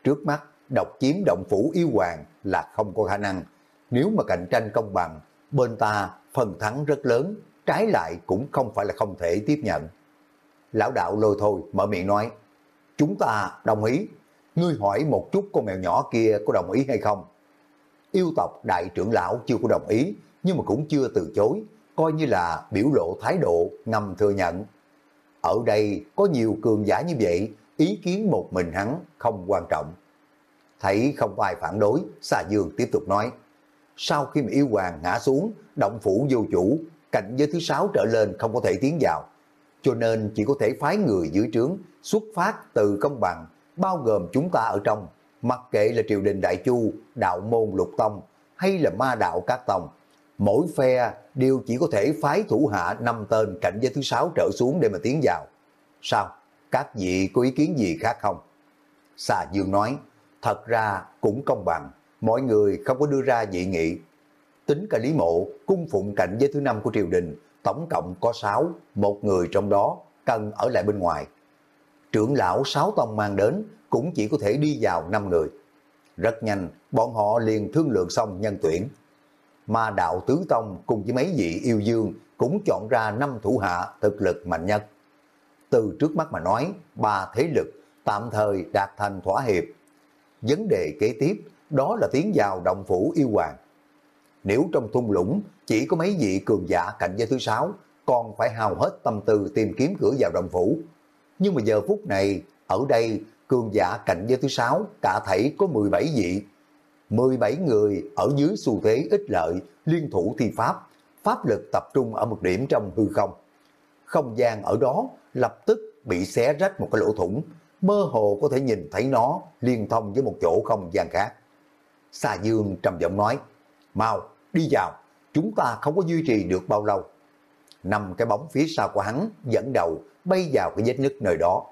Trước mắt, độc chiếm động phủ yêu hoàng là không có khả năng. Nếu mà cạnh tranh công bằng, bên ta phần thắng rất lớn, trái lại cũng không phải là không thể tiếp nhận. Lão đạo lôi thôi mở miệng nói, chúng ta đồng ý, ngươi hỏi một chút con mèo nhỏ kia có đồng ý hay không? Yêu tộc đại trưởng lão chưa có đồng ý, nhưng mà cũng chưa từ chối, coi như là biểu lộ thái độ ngầm thừa nhận. Ở đây có nhiều cường giả như vậy, ý kiến một mình hắn không quan trọng. Thấy không ai phản đối, xà dương tiếp tục nói. Sau khi mà yêu hoàng ngã xuống, động phủ vô chủ, cạnh giới thứ sáu trở lên không có thể tiến vào. Cho nên chỉ có thể phái người dưới trướng, xuất phát từ công bằng, bao gồm chúng ta ở trong, mặc kệ là triều đình Đại Chu, đạo môn lục tông, hay là ma đạo các tông. Mỗi phe đều chỉ có thể phái thủ hạ năm tên cảnh giới thứ sáu trở xuống để mà tiến vào. Sao? Các vị có ý kiến gì khác không? Xà Dương nói, thật ra cũng công bằng, mọi người không có đưa ra dị nghị. Tính cả Lý Mộ, cung phụng cảnh giới thứ năm của triều đình, tổng cộng có 6, một người trong đó cần ở lại bên ngoài. Trưởng lão sáu tông mang đến cũng chỉ có thể đi vào 5 người. Rất nhanh, bọn họ liền thương lượng xong nhân tuyển. mà đạo tứ tông cùng với mấy vị yêu dương cũng chọn ra năm thủ hạ thực lực mạnh nhất. Từ trước mắt mà nói, ba thế lực tạm thời đạt thành thỏa hiệp. Vấn đề kế tiếp đó là tiến vào động phủ yêu hoàng. Nếu trong thung lũng chỉ có mấy vị cường giả cạnh giới thứ sáu, còn phải hào hết tâm tư tìm kiếm cửa vào động phủ. Nhưng mà giờ phút này, ở đây cường giả cạnh giới thứ sáu cả thảy có 17 vị. 17 người ở dưới xu thế ích lợi, liên thủ thi pháp, pháp lực tập trung ở một điểm trong hư không. Không gian ở đó lập tức bị xé rách một cái lỗ thủng, mơ hồ có thể nhìn thấy nó liên thông với một chỗ không gian khác. Sa Dương trầm giọng nói, mau đi vào, chúng ta không có duy trì được bao lâu. Nằm cái bóng phía sau của hắn dẫn đầu bay vào cái vết nứt nơi đó.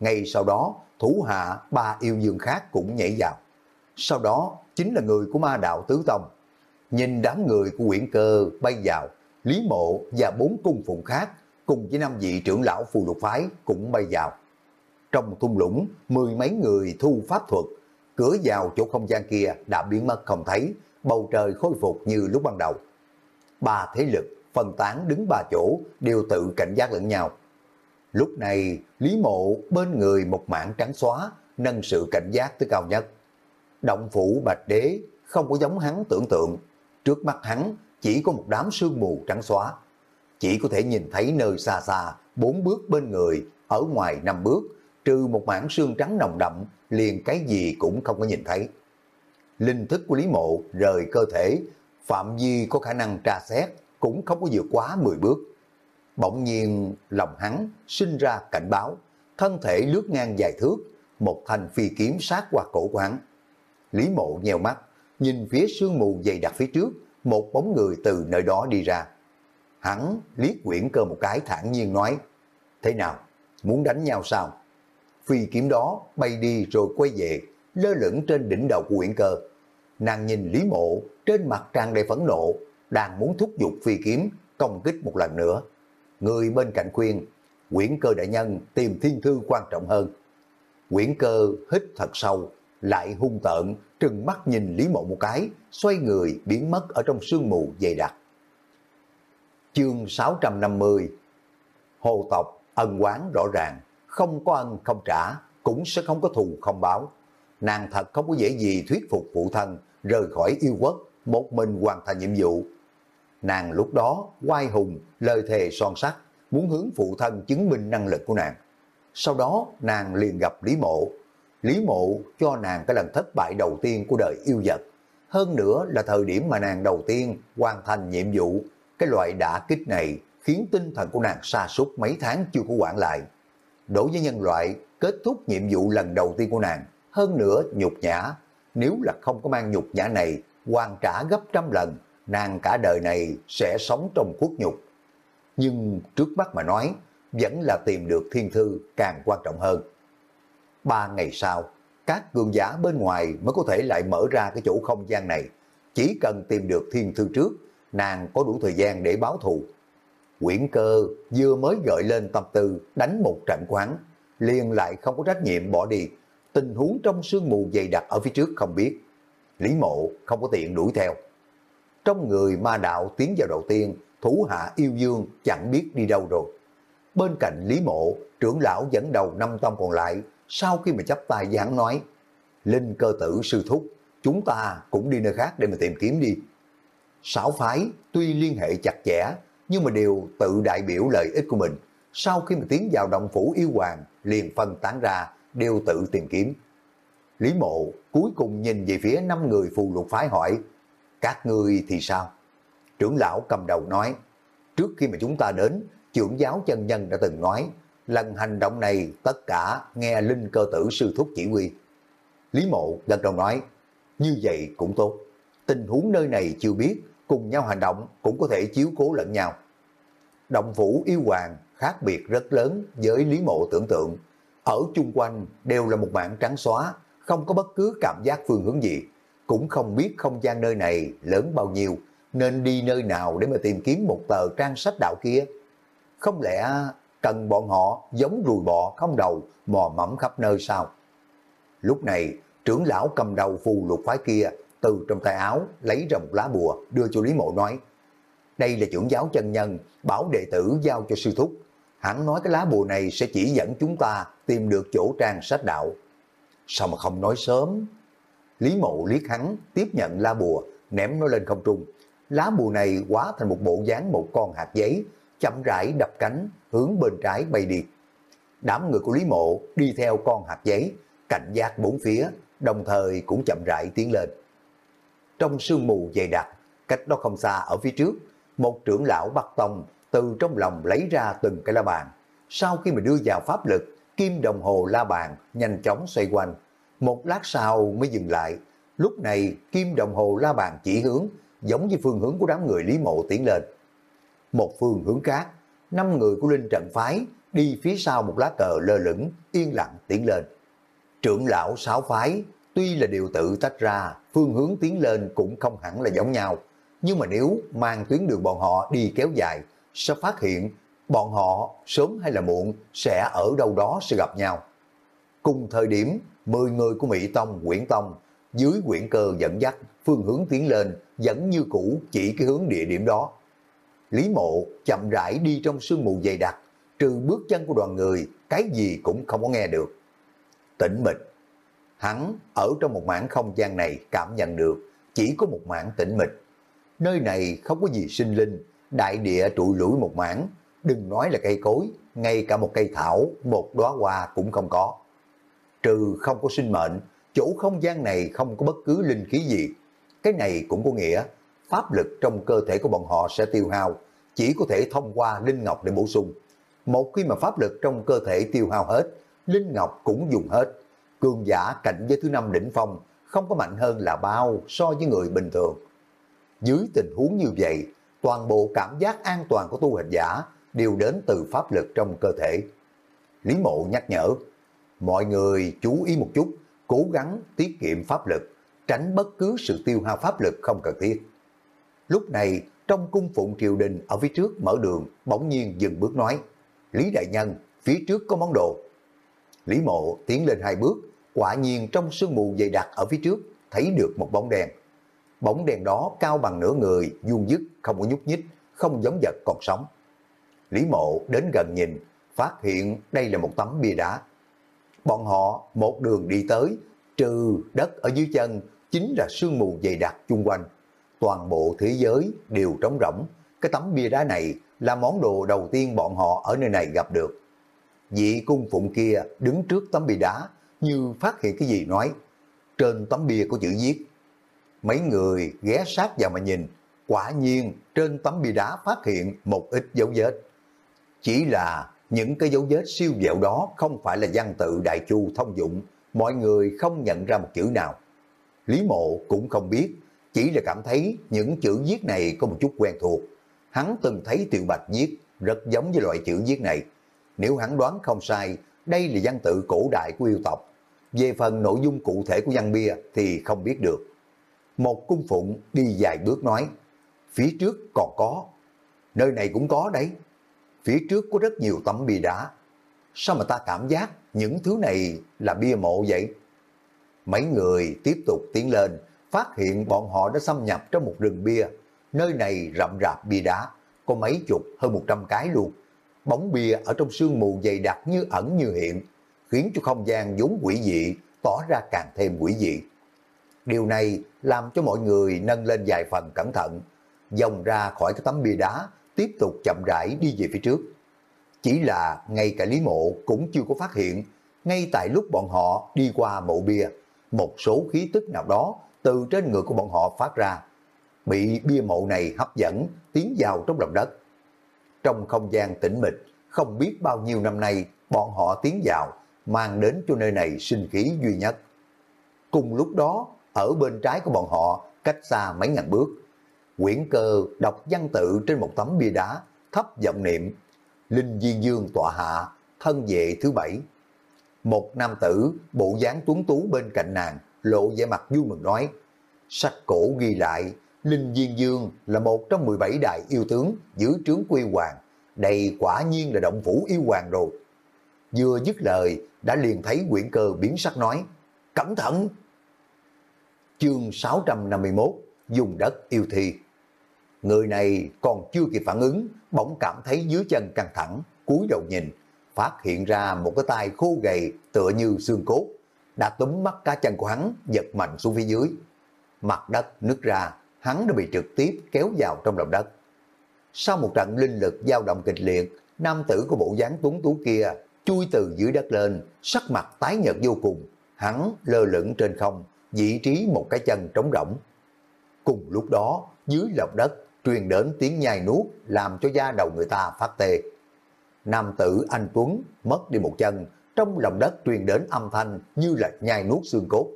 Ngay sau đó, thủ hạ ba yêu dương khác cũng nhảy vào. Sau đó, chính là người của ma đạo Tứ Tông. Nhìn đám người của quyển cơ bay vào, Lý Mộ và bốn cung phụng khác cùng với năm vị trưởng lão phù lục phái cũng bay vào. Trong thung lũng, mười mấy người thu pháp thuật, cửa vào chỗ không gian kia đã biến mất không thấy, bầu trời khôi phục như lúc ban đầu. Ba thế lực phân tán đứng ba chỗ đều tự cảnh giác lẫn nhau. Lúc này, Lý Mộ bên người một mảng trắng xóa, nâng sự cảnh giác tới cao nhất. Động phủ bạch đế không có giống hắn tưởng tượng. Trước mắt hắn chỉ có một đám sương mù trắng xóa. Chỉ có thể nhìn thấy nơi xa xa, bốn bước bên người, ở ngoài năm bước, trừ một mảng xương trắng nồng đậm, liền cái gì cũng không có nhìn thấy. Linh thức của Lý Mộ rời cơ thể, phạm vi có khả năng tra xét, cũng không có vượt quá 10 bước. Bỗng nhiên lòng hắn sinh ra cảnh báo, thân thể lướt ngang dài thước, một thanh phi kiếm sát qua cổ của hắn. Lý mộ nhèo mắt, nhìn phía sương mù dày đặc phía trước, một bóng người từ nơi đó đi ra. Hắn liếc quyển cơ một cái thản nhiên nói, thế nào, muốn đánh nhau sao? Phi kiếm đó bay đi rồi quay về, lơ lửng trên đỉnh đầu của uyển cơ. Nàng nhìn Lý mộ, trên mặt tràn đầy phẫn nộ, đang muốn thúc giục phi kiếm, công kích một lần nữa. Người bên cạnh khuyên, uyển cơ đại nhân tìm thiên thư quan trọng hơn. uyển cơ hít thật sâu, lại hung tợn, trừng mắt nhìn Lý Mộ một cái, xoay người biến mất ở trong sương mù dày đặc. Chương 650 Hồ tộc, ân quán rõ ràng, không có ân không trả, cũng sẽ không có thù không báo. Nàng thật không có dễ gì thuyết phục phụ thân rời khỏi yêu quốc, một mình hoàn thành nhiệm vụ. Nàng lúc đó quay hùng, lời thề son sắt, muốn hướng phụ thân chứng minh năng lực của nàng. Sau đó nàng liền gặp Lý Mộ. Lý Mộ cho nàng cái lần thất bại đầu tiên của đời yêu vật. Hơn nữa là thời điểm mà nàng đầu tiên hoàn thành nhiệm vụ. Cái loại đả kích này khiến tinh thần của nàng sa sút mấy tháng chưa có quản lại. Đối với nhân loại, kết thúc nhiệm vụ lần đầu tiên của nàng, hơn nữa nhục nhã. Nếu là không có mang nhục nhã này, hoàn trả gấp trăm lần, nàng cả đời này sẽ sống trong khuất nhục. Nhưng trước mắt mà nói, vẫn là tìm được thiên thư càng quan trọng hơn. Ba ngày sau, các cường giả bên ngoài mới có thể lại mở ra cái chỗ không gian này. Chỉ cần tìm được thiên thư trước, nàng có đủ thời gian để báo thù. Quyển cơ vừa mới gợi lên tâm tư đánh một trận quán, liền lại không có trách nhiệm bỏ đi. Tình huống trong sương mù dày đặc ở phía trước không biết. Lý mộ không có tiện đuổi theo. Trong người ma đạo tiến vào đầu tiên, thủ hạ yêu dương chẳng biết đi đâu rồi. Bên cạnh Lý Mộ, trưởng lão dẫn đầu năm tông còn lại, sau khi mà chấp tay với hắn nói, Linh cơ tử sư thúc, chúng ta cũng đi nơi khác để mà tìm kiếm đi. Sáu phái tuy liên hệ chặt chẽ, nhưng mà đều tự đại biểu lợi ích của mình. Sau khi mà tiến vào động phủ yêu hoàng, liền phân tán ra, đều tự tìm kiếm. Lý mộ cuối cùng nhìn về phía năm người phù lục phái hỏi, các ngươi thì sao? Trưởng lão cầm đầu nói, trước khi mà chúng ta đến, trưởng giáo chân nhân đã từng nói, lần hành động này tất cả nghe linh cơ tử sư thúc chỉ huy. Lý mộ gật đầu nói, như vậy cũng tốt, tình huống nơi này chưa biết, cùng nhau hành động cũng có thể chiếu cố lẫn nhau. Động phủ yêu hoàng khác biệt rất lớn với Lý mộ tưởng tượng, ở chung quanh đều là một mảng trắng xóa, không có bất cứ cảm giác phương hướng gì, cũng không biết không gian nơi này lớn bao nhiêu, nên đi nơi nào để mà tìm kiếm một tờ trang sách đạo kia. Không lẽ cần bọn họ giống rùi bọ không đầu mò mẫm khắp nơi sao? Lúc này, trưởng lão cầm đầu phù lục phái kia từ trong tay áo lấy ra một lá bùa đưa cho Lý Mộ nói, đây là trưởng giáo chân nhân, bảo đệ tử giao cho sư thúc. Hắn nói cái lá bùa này sẽ chỉ dẫn chúng ta tìm được chỗ trang sách đạo. Sao mà không nói sớm? Lý Mộ liếc hắn, tiếp nhận lá bùa, ném nó lên không trung. Lá bùa này hóa thành một bộ dáng một con hạt giấy, chậm rãi đập cánh, hướng bên trái bay đi. Đám người của Lý Mộ đi theo con hạt giấy, cảnh giác bốn phía, đồng thời cũng chậm rãi tiến lên. Trong sương mù dày đặc, cách đó không xa ở phía trước, một trưởng lão bắt Tông từ trong lòng lấy ra từng cái la bàn. Sau khi mà đưa vào pháp lực, kim đồng hồ la bàn nhanh chóng xoay quanh. Một lát sau mới dừng lại. Lúc này kim đồng hồ la bàn chỉ hướng giống như phương hướng của đám người Lý Mộ tiến lên. Một phương hướng khác, năm người của Linh Trận Phái đi phía sau một lá cờ lơ lửng, yên lặng tiến lên. Trưởng lão sáu phái, tuy là điều tự tách ra, phương hướng tiến lên cũng không hẳn là giống nhau. Nhưng mà nếu mang tuyến đường bọn họ đi kéo dài, sẽ phát hiện bọn họ sớm hay là muộn sẽ ở đâu đó sẽ gặp nhau. Cùng thời điểm, 10 người của Mỹ Tông, Quyển Tông dưới quyển cơ dẫn dắt phương hướng tiến lên vẫn như cũ chỉ cái hướng địa điểm đó. Lý mộ chậm rãi đi trong sương mù dày đặc, trừ bước chân của đoàn người, cái gì cũng không có nghe được. Tĩnh mịch, hắn ở trong một mảng không gian này cảm nhận được chỉ có một mảng tĩnh mịch. Nơi này không có gì sinh linh, đại địa trụi lũi một mảng, đừng nói là cây cối, ngay cả một cây thảo, một đóa hoa cũng không có. Trừ không có sinh mệnh, chỗ không gian này không có bất cứ linh khí gì. Cái này cũng có nghĩa, pháp lực trong cơ thể của bọn họ sẽ tiêu hao, chỉ có thể thông qua linh ngọc để bổ sung. Một khi mà pháp lực trong cơ thể tiêu hao hết, linh ngọc cũng dùng hết. Cường giả cạnh với thứ năm đỉnh phong không có mạnh hơn là bao so với người bình thường. Dưới tình huống như vậy, toàn bộ cảm giác an toàn của tu hành giả đều đến từ pháp lực trong cơ thể. Lý mộ nhắc nhở, mọi người chú ý một chút, cố gắng tiết kiệm pháp lực, tránh bất cứ sự tiêu hao pháp lực không cần thiết. Lúc này, trong cung phụng triều đình ở phía trước mở đường, bỗng nhiên dừng bước nói, Lý Đại Nhân, phía trước có món đồ. Lý Mộ tiến lên hai bước, quả nhiên trong sương mù dày đặc ở phía trước, thấy được một bóng đèn. Bóng đèn đó cao bằng nửa người, vuông dứt, không có nhúc nhích, không giống vật còn sống. Lý Mộ đến gần nhìn, phát hiện đây là một tấm bia đá. Bọn họ một đường đi tới, trừ đất ở dưới chân, chính là sương mù dày đặc chung quanh. Toàn bộ thế giới đều trống rỗng. Cái tấm bia đá này là món đồ đầu tiên bọn họ ở nơi này gặp được. Vị cung phụng kia đứng trước tấm bia đá như phát hiện cái gì nói. Trên tấm bia có chữ viết. Mấy người ghé sát vào mà nhìn. Quả nhiên trên tấm bia đá phát hiện một ít dấu vết. Chỉ là những cái dấu vết siêu dẹo đó không phải là văn tự đại chu thông dụng, mọi người không nhận ra một chữ nào. Lý mộ cũng không biết, chỉ là cảm thấy những chữ viết này có một chút quen thuộc. Hắn từng thấy Tiểu Bạch viết, rất giống với loại chữ viết này. Nếu hắn đoán không sai, đây là văn tự cổ đại của yêu tộc. Về phần nội dung cụ thể của văn bia thì không biết được. Một cung phụng đi dài bước nói, phía trước còn có, nơi này cũng có đấy phía trước có rất nhiều tấm bia đá. Sao mà ta cảm giác những thứ này là bia mộ vậy? Mấy người tiếp tục tiến lên, phát hiện bọn họ đã xâm nhập trong một rừng bia. Nơi này rậm rạp bia đá, có mấy chục hơn một trăm cái luôn. Bóng bia ở trong sương mù dày đặc như ẩn như hiện, khiến cho không gian vốn quỷ dị tỏ ra càng thêm quỷ dị. Điều này làm cho mọi người nâng lên vài phần cẩn thận, dòng ra khỏi cái tấm bia đá tiếp tục chậm rãi đi về phía trước. Chỉ là ngay cả Lý Mộ cũng chưa có phát hiện, ngay tại lúc bọn họ đi qua mộ bia, một số khí tức nào đó từ trên người của bọn họ phát ra, bị bia mộ này hấp dẫn, tiến vào trong lòng đất. Trong không gian tĩnh mịch, không biết bao nhiêu năm nay bọn họ tiến vào, mang đến cho nơi này sinh khí duy nhất. Cùng lúc đó, ở bên trái của bọn họ, cách xa mấy ngàn bước, Quyển cơ đọc văn tự trên một tấm bia đá, thấp giọng niệm, Linh Diên Dương tọa hạ, thân vệ thứ bảy. Một nam tử, bộ dáng tuấn tú bên cạnh nàng, lộ vẻ mặt vui mừng nói, sách cổ ghi lại, Linh Diên Dương là một trong 17 đại yêu tướng giữ trướng quy hoàng, đây quả nhiên là động phủ yêu hoàng rồi. Vừa dứt lời, đã liền thấy quyển cơ biến sắc nói, cẩn thận! chương 651, dùng đất yêu thi. Người này còn chưa kịp phản ứng, bỗng cảm thấy dưới chân căng thẳng, cúi đầu nhìn, phát hiện ra một cái tay khô gầy tựa như xương cốt, đã túm mắt cá chân của hắn giật mạnh xuống phía dưới. Mặt đất nứt ra, hắn đã bị trực tiếp kéo vào trong lòng đất. Sau một trận linh lực dao động kịch liệt, nam tử của bộ dáng tuấn tú kia chui từ dưới đất lên, sắc mặt tái nhợt vô cùng, hắn lơ lửng trên không, vị trí một cái chân trống rỗng. Cùng lúc đó, dưới lòng đất truyền đến tiếng nhai nuốt làm cho da đầu người ta phát tê. Nam tử anh Tuấn mất đi một chân, trong lòng đất truyền đến âm thanh như là nhai nuốt xương cốt,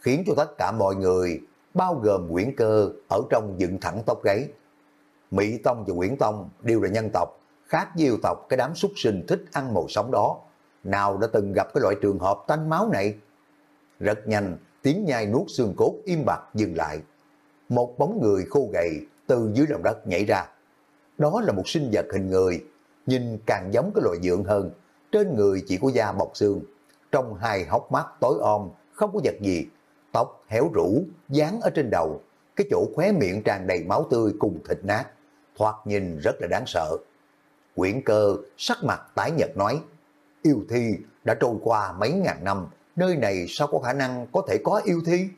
khiến cho tất cả mọi người, bao gồm Nguyễn Cơ, ở trong dựng thẳng tóc gáy. Mỹ Tông và Nguyễn Tông đều là nhân tộc, khác với yêu tộc cái đám súc sinh thích ăn màu sống đó. Nào đã từng gặp cái loại trường hợp tanh máu này? Rất nhanh, tiếng nhai nuốt xương cốt im bặt dừng lại. Một bóng người khô gầy từ dưới lòng đất nhảy ra. Đó là một sinh vật hình người, nhìn càng giống cái loại dượng hơn, trên người chỉ có da bọc xương, trong hai hốc mắt tối om, không có vật gì, tóc héo rũ, dán ở trên đầu, cái chỗ khóe miệng tràn đầy máu tươi cùng thịt nát, thoạt nhìn rất là đáng sợ. Quyển cơ sắc mặt tái nhật nói, yêu thi đã trôi qua mấy ngàn năm, nơi này sao có khả năng có thể có yêu thi?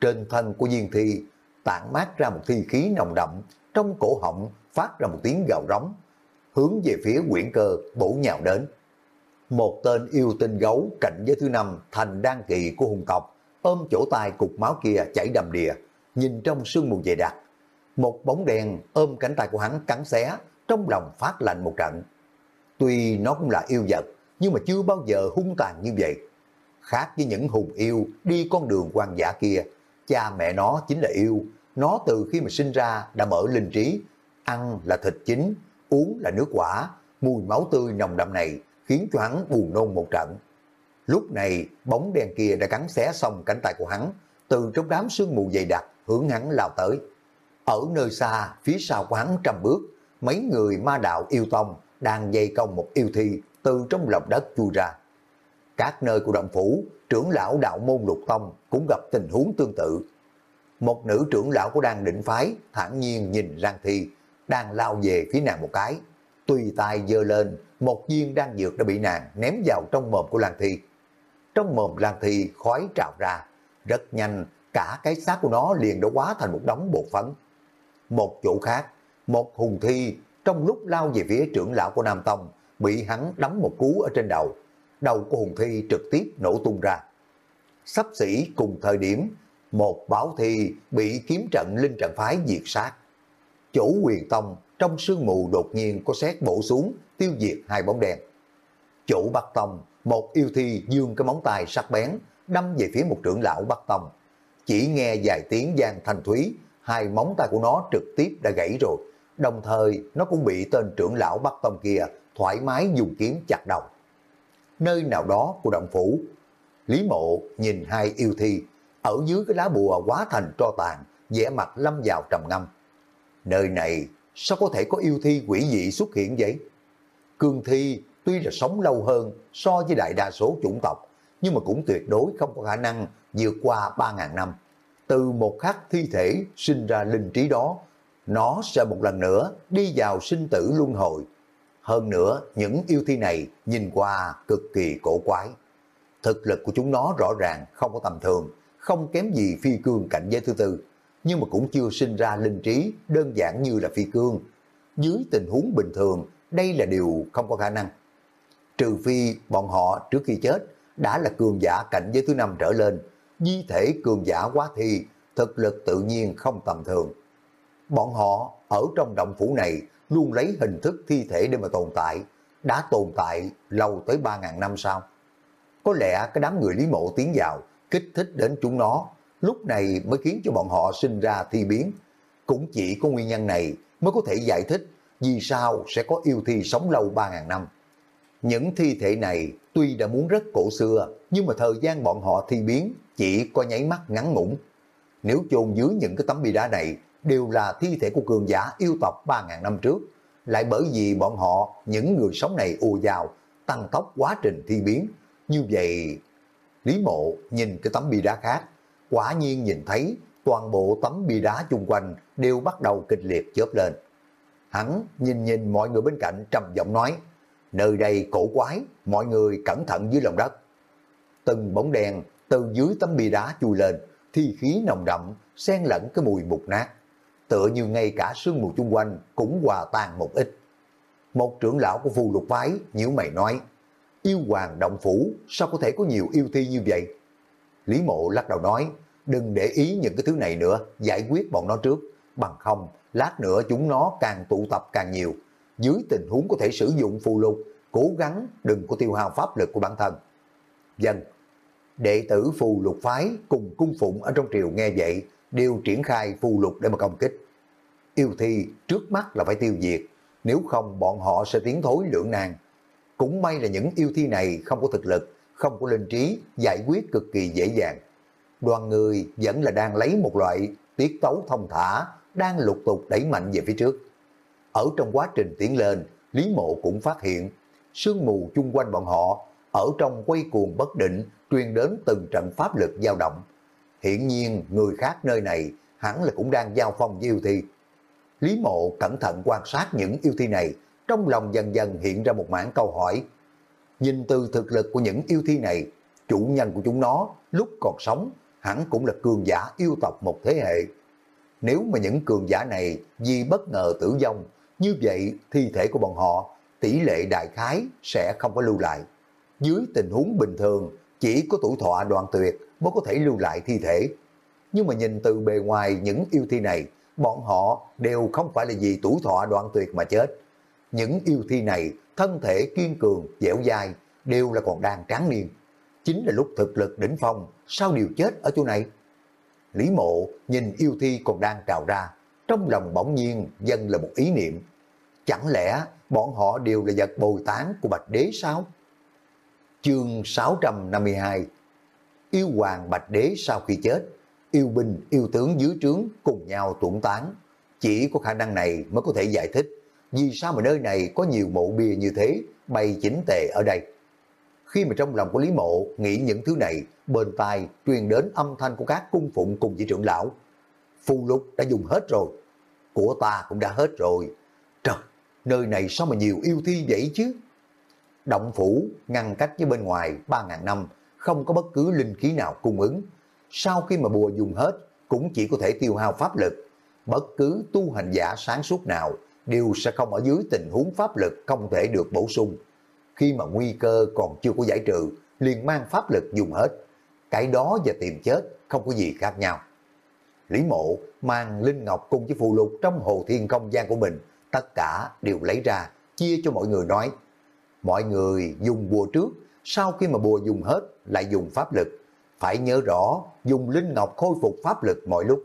Trên thân của viên thi tản mát ra một thi khí nồng đậm, trong cổ họng phát ra một tiếng gào rống, hướng về phía quyển cơ bổ nhào đến. Một tên yêu tinh gấu cạnh với thứ năm thành đan kỳ của hùng tộc, ôm chỗ tay cục máu kia chảy đầm đìa, nhìn trong sương mù dày đặc. Một bóng đèn ôm cánh tay của hắn cắn xé, trong lòng phát lạnh một trận. Tuy nó cũng là yêu vật, nhưng mà chưa bao giờ hung tàn như vậy. Khác với những hùng yêu đi con đường quan giả kia, cha mẹ nó chính là yêu. Nó từ khi mà sinh ra đã mở linh trí, ăn là thịt chính, uống là nước quả, mùi máu tươi nồng đậm này khiến cho hắn buồn nôn một trận. Lúc này, bóng đen kia đã cắn xé xong cánh tay của hắn, từ trong đám sương mù dày đặc hướng hắn lao tới. Ở nơi xa, phía sau của hắn trăm bước, mấy người ma đạo yêu tông đang dây công một yêu thi từ trong lòng đất chui ra. Các nơi của động phủ, trưởng lão đạo môn lục tông cũng gặp tình huống tương tự. Một nữ trưởng lão của đang định phái thản nhiên nhìn Giang Thi, đang lao về phía nàng một cái. Tùy tay dơ lên, một viên đang dược đã bị nàng ném vào trong mồm của Lan Thi. Trong mồm Lan Thi khói trào ra, rất nhanh cả cái xác của nó liền đã quá thành một đống bột phấn. Một chỗ khác, một hùng thi trong lúc lao về phía trưởng lão của Nam Tông bị hắn đấm một cú ở trên đầu. Đầu của hùng thi trực tiếp nổ tung ra. Sắp xỉ cùng thời điểm, một báo thi bị kiếm trận linh trận phái diệt sát. Chủ quyền tông trong sương mù đột nhiên có xét bổ xuống tiêu diệt hai bóng đèn. Chủ Bắc Tông, một yêu thi dương cái móng tay sắc bén, đâm về phía một trưởng lão Bắc Tông. Chỉ nghe vài tiếng giang thanh thúy, hai móng tay của nó trực tiếp đã gãy rồi. Đồng thời, nó cũng bị tên trưởng lão Bắc Tông kia thoải mái dùng kiếm chặt đầu. Nơi nào đó của động phủ, Lý Mộ nhìn hai yêu thi, ở dưới cái lá bùa quá thành tro tàn, vẻ mặt lâm vào trầm ngâm. Nơi này sao có thể có yêu thi quỷ dị xuất hiện vậy? Cương thi tuy là sống lâu hơn so với đại đa số chủng tộc, nhưng mà cũng tuyệt đối không có khả năng vượt qua 3.000 năm. Từ một khắc thi thể sinh ra linh trí đó, nó sẽ một lần nữa đi vào sinh tử luân hồi. Hơn nữa, những yêu thi này nhìn qua cực kỳ cổ quái. Thực lực của chúng nó rõ ràng không có tầm thường, không kém gì phi cương cảnh giới thứ tư, nhưng mà cũng chưa sinh ra linh trí đơn giản như là phi cương. Dưới tình huống bình thường, đây là điều không có khả năng. Trừ phi bọn họ trước khi chết đã là cường giả cảnh giới thứ năm trở lên, di thể cường giả quá thi, thực lực tự nhiên không tầm thường. Bọn họ ở trong động phủ này luôn lấy hình thức thi thể để mà tồn tại, đã tồn tại lâu tới 3.000 năm sau. Có lẽ cái đám người Lý Mộ tiến vào, kích thích đến chúng nó, lúc này mới khiến cho bọn họ sinh ra thi biến. Cũng chỉ có nguyên nhân này mới có thể giải thích vì sao sẽ có yêu thi sống lâu 3.000 năm. Những thi thể này tuy đã muốn rất cổ xưa, nhưng mà thời gian bọn họ thi biến chỉ có nháy mắt ngắn ngủn. Nếu chôn dưới những cái tấm bia đá này đều là thi thể của cường giả yêu tộc 3.000 năm trước, lại bởi vì bọn họ, những người sống này ùa vào, tăng tốc quá trình thi biến. Như vậy, Lý Mộ nhìn cái tấm bia đá khác, quả nhiên nhìn thấy toàn bộ tấm bia đá chung quanh đều bắt đầu kịch liệt chớp lên. Hắn nhìn nhìn mọi người bên cạnh trầm giọng nói, nơi đây cổ quái, mọi người cẩn thận dưới lòng đất. Từng bóng đèn từ dưới tấm bia đá chui lên, thi khí nồng đậm, xen lẫn cái mùi mục nát. Tựa như ngay cả sương mù chung quanh cũng hòa tan một ít. Một trưởng lão của phù lục phái nhíu mày nói, yêu hoàng động phủ sao có thể có nhiều yêu thi như vậy? Lý mộ lắc đầu nói, đừng để ý những cái thứ này nữa, giải quyết bọn nó trước, bằng không, lát nữa chúng nó càng tụ tập càng nhiều. Dưới tình huống có thể sử dụng phù lục, cố gắng đừng có tiêu hao pháp lực của bản thân. Dân, đệ tử phù lục phái cùng cung phụng ở trong triều nghe vậy, đều triển khai phù lục để mà công kích. Yêu thi trước mắt là phải tiêu diệt, nếu không bọn họ sẽ tiến thối lưỡng nan. Cũng may là những yêu thi này không có thực lực, không có linh trí, giải quyết cực kỳ dễ dàng. Đoàn người vẫn là đang lấy một loại tiết tấu thông thả, đang lục tục đẩy mạnh về phía trước. Ở trong quá trình tiến lên, Lý Mộ cũng phát hiện, sương mù chung quanh bọn họ, ở trong quay cuồng bất định, truyền đến từng trận pháp lực dao động. Hiện nhiên, người khác nơi này hẳn là cũng đang giao phong với yêu thi. Lý Mộ cẩn thận quan sát những yêu thi này, trong lòng dần dần hiện ra một mảng câu hỏi. Nhìn từ thực lực của những yêu thi này, chủ nhân của chúng nó lúc còn sống hẳn cũng là cường giả yêu tộc một thế hệ. Nếu mà những cường giả này vì bất ngờ tử vong, như vậy thi thể của bọn họ tỷ lệ đại khái sẽ không có lưu lại. Dưới tình huống bình thường, chỉ có tuổi thọ đoạn tuyệt mới có thể lưu lại thi thể. Nhưng mà nhìn từ bề ngoài những yêu thi này, bọn họ đều không phải là vì tuổi thọ đoạn tuyệt mà chết. Những yêu thi này, thân thể kiên cường, dẻo dai, đều là còn đang tráng niên. Chính là lúc thực lực đỉnh phong, sao điều chết ở chỗ này? Lý mộ nhìn yêu thi còn đang trào ra, trong lòng bỗng nhiên dâng là một ý niệm. Chẳng lẽ bọn họ đều là vật bồi tán của Bạch Đế sao? Chương 652 Yêu hoàng Bạch Đế sau khi chết, yêu binh, yêu tướng dưới trướng cùng nhau tuộn tán. Chỉ có khả năng này mới có thể giải thích vì sao mà nơi này có nhiều mộ bia như thế bày chỉnh tề ở đây. Khi mà trong lòng của Lý Mộ nghĩ những thứ này, bên tai truyền đến âm thanh của các cung phụng cùng với trưởng lão. Phù lục đã dùng hết rồi, của ta cũng đã hết rồi. Nơi này sao mà nhiều yêu thi vậy chứ? Động phủ ngăn cách với bên ngoài 3.000 năm, không có bất cứ linh khí nào cung ứng. Sau khi mà bùa dùng hết, cũng chỉ có thể tiêu hao pháp lực. Bất cứ tu hành giả sáng suốt nào đều sẽ không ở dưới tình huống pháp lực không thể được bổ sung. Khi mà nguy cơ còn chưa có giải trừ, liền mang pháp lực dùng hết. Cái đó và tìm chết không có gì khác nhau. Lý mộ mang Linh Ngọc cùng với phù lục trong hồ thiên không gian của mình, tất cả đều lấy ra, chia cho mọi người nói. Mọi người dùng bùa trước, sau khi mà bùa dùng hết lại dùng pháp lực. Phải nhớ rõ dùng Linh Ngọc khôi phục pháp lực mọi lúc.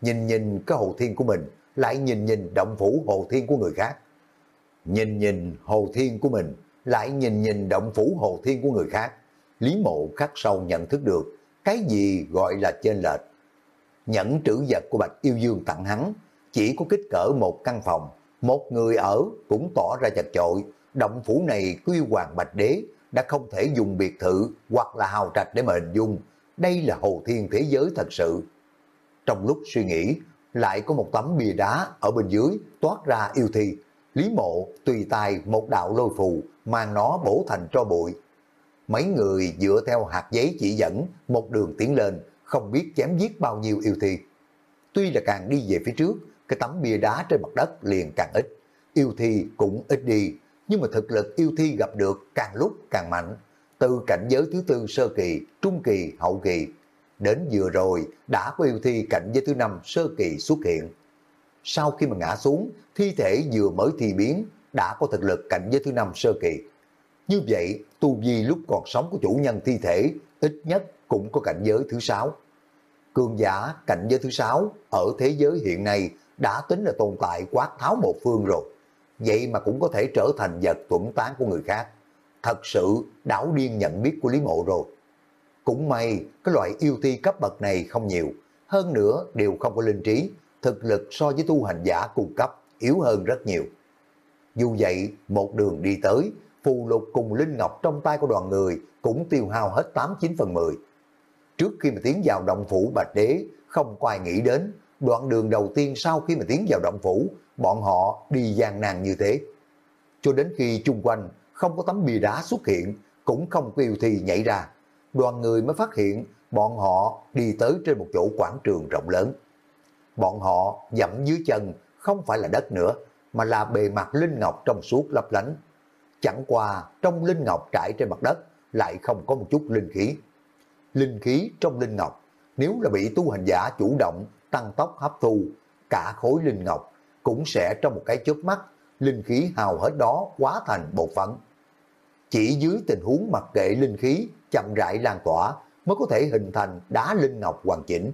Nhìn nhìn cái hồ thiên của mình, lại nhìn nhìn động phủ hồ thiên của người khác. Nhìn nhìn hồ thiên của mình, lại nhìn nhìn động phủ hồ thiên của người khác. Lý mộ khắc sâu nhận thức được cái gì gọi là trên lệch. Nhẫn trữ vật của Bạch Yêu Dương tặng hắn chỉ có kích cỡ một căn phòng, một người ở cũng tỏ ra chật chội. Động phủ này quy hoàng Bạch Đế đã không thể dùng biệt thự hoặc là hào trạch để mà hình dung. Đây là hồ thiên thế giới thật sự. Trong lúc suy nghĩ, lại có một tấm bìa đá ở bên dưới toát ra yêu thi. Lý mộ tùy tài một đạo lôi phù mang nó bổ thành cho bụi. Mấy người dựa theo hạt giấy chỉ dẫn một đường tiến lên không biết chém giết bao nhiêu yêu thi. Tuy là càng đi về phía trước, cái tấm bia đá trên mặt đất liền càng ít. Yêu thi cũng ít đi, nhưng mà thực lực yêu thi gặp được càng lúc càng mạnh. Từ cảnh giới thứ tư sơ kỳ, trung kỳ, hậu kỳ, đến vừa rồi đã có yêu thi cảnh giới thứ năm sơ kỳ xuất hiện. Sau khi mà ngã xuống, thi thể vừa mới thi biến, đã có thực lực cảnh giới thứ năm sơ kỳ. Như vậy, tu vi lúc còn sống của chủ nhân thi thể ít nhất cũng có cảnh giới thứ sáu. Cường giả cảnh giới thứ sáu ở thế giới hiện nay đã tính là tồn tại quát tháo một phương rồi. Vậy mà cũng có thể trở thành vật tuẩn tán của người khác. Thật sự đảo điên nhận biết của Lý Mộ rồi. Cũng may cái loại yêu thi cấp bậc này không nhiều, hơn nữa đều không có linh trí, thực lực so với tu hành giả cung cấp yếu hơn rất nhiều. Dù vậy, một đường đi tới, phù lục cùng linh ngọc trong tay của đoàn người cũng tiêu hao hết 8-9 phần 10. Trước khi mà tiến vào động phủ Bạch Đế, không có ai nghĩ đến, đoạn đường đầu tiên sau khi mà tiến vào động phủ, bọn họ đi gian nan như thế. Cho đến khi chung quanh không có tấm bia đá xuất hiện, cũng không có yêu thi nhảy ra, đoàn người mới phát hiện bọn họ đi tới trên một chỗ quảng trường rộng lớn. Bọn họ dẫm dưới chân không phải là đất nữa, mà là bề mặt linh ngọc trong suốt lấp lánh. Chẳng qua trong linh ngọc trải trên mặt đất lại không có một chút linh khí. Linh khí trong linh ngọc, nếu là bị tu hành giả chủ động tăng tốc hấp thu, cả khối linh ngọc cũng sẽ trong một cái chớp mắt, linh khí hào hết đó quá thành bột phấn Chỉ dưới tình huống mặc kệ linh khí chậm rãi lan tỏa mới có thể hình thành đá linh ngọc hoàn chỉnh.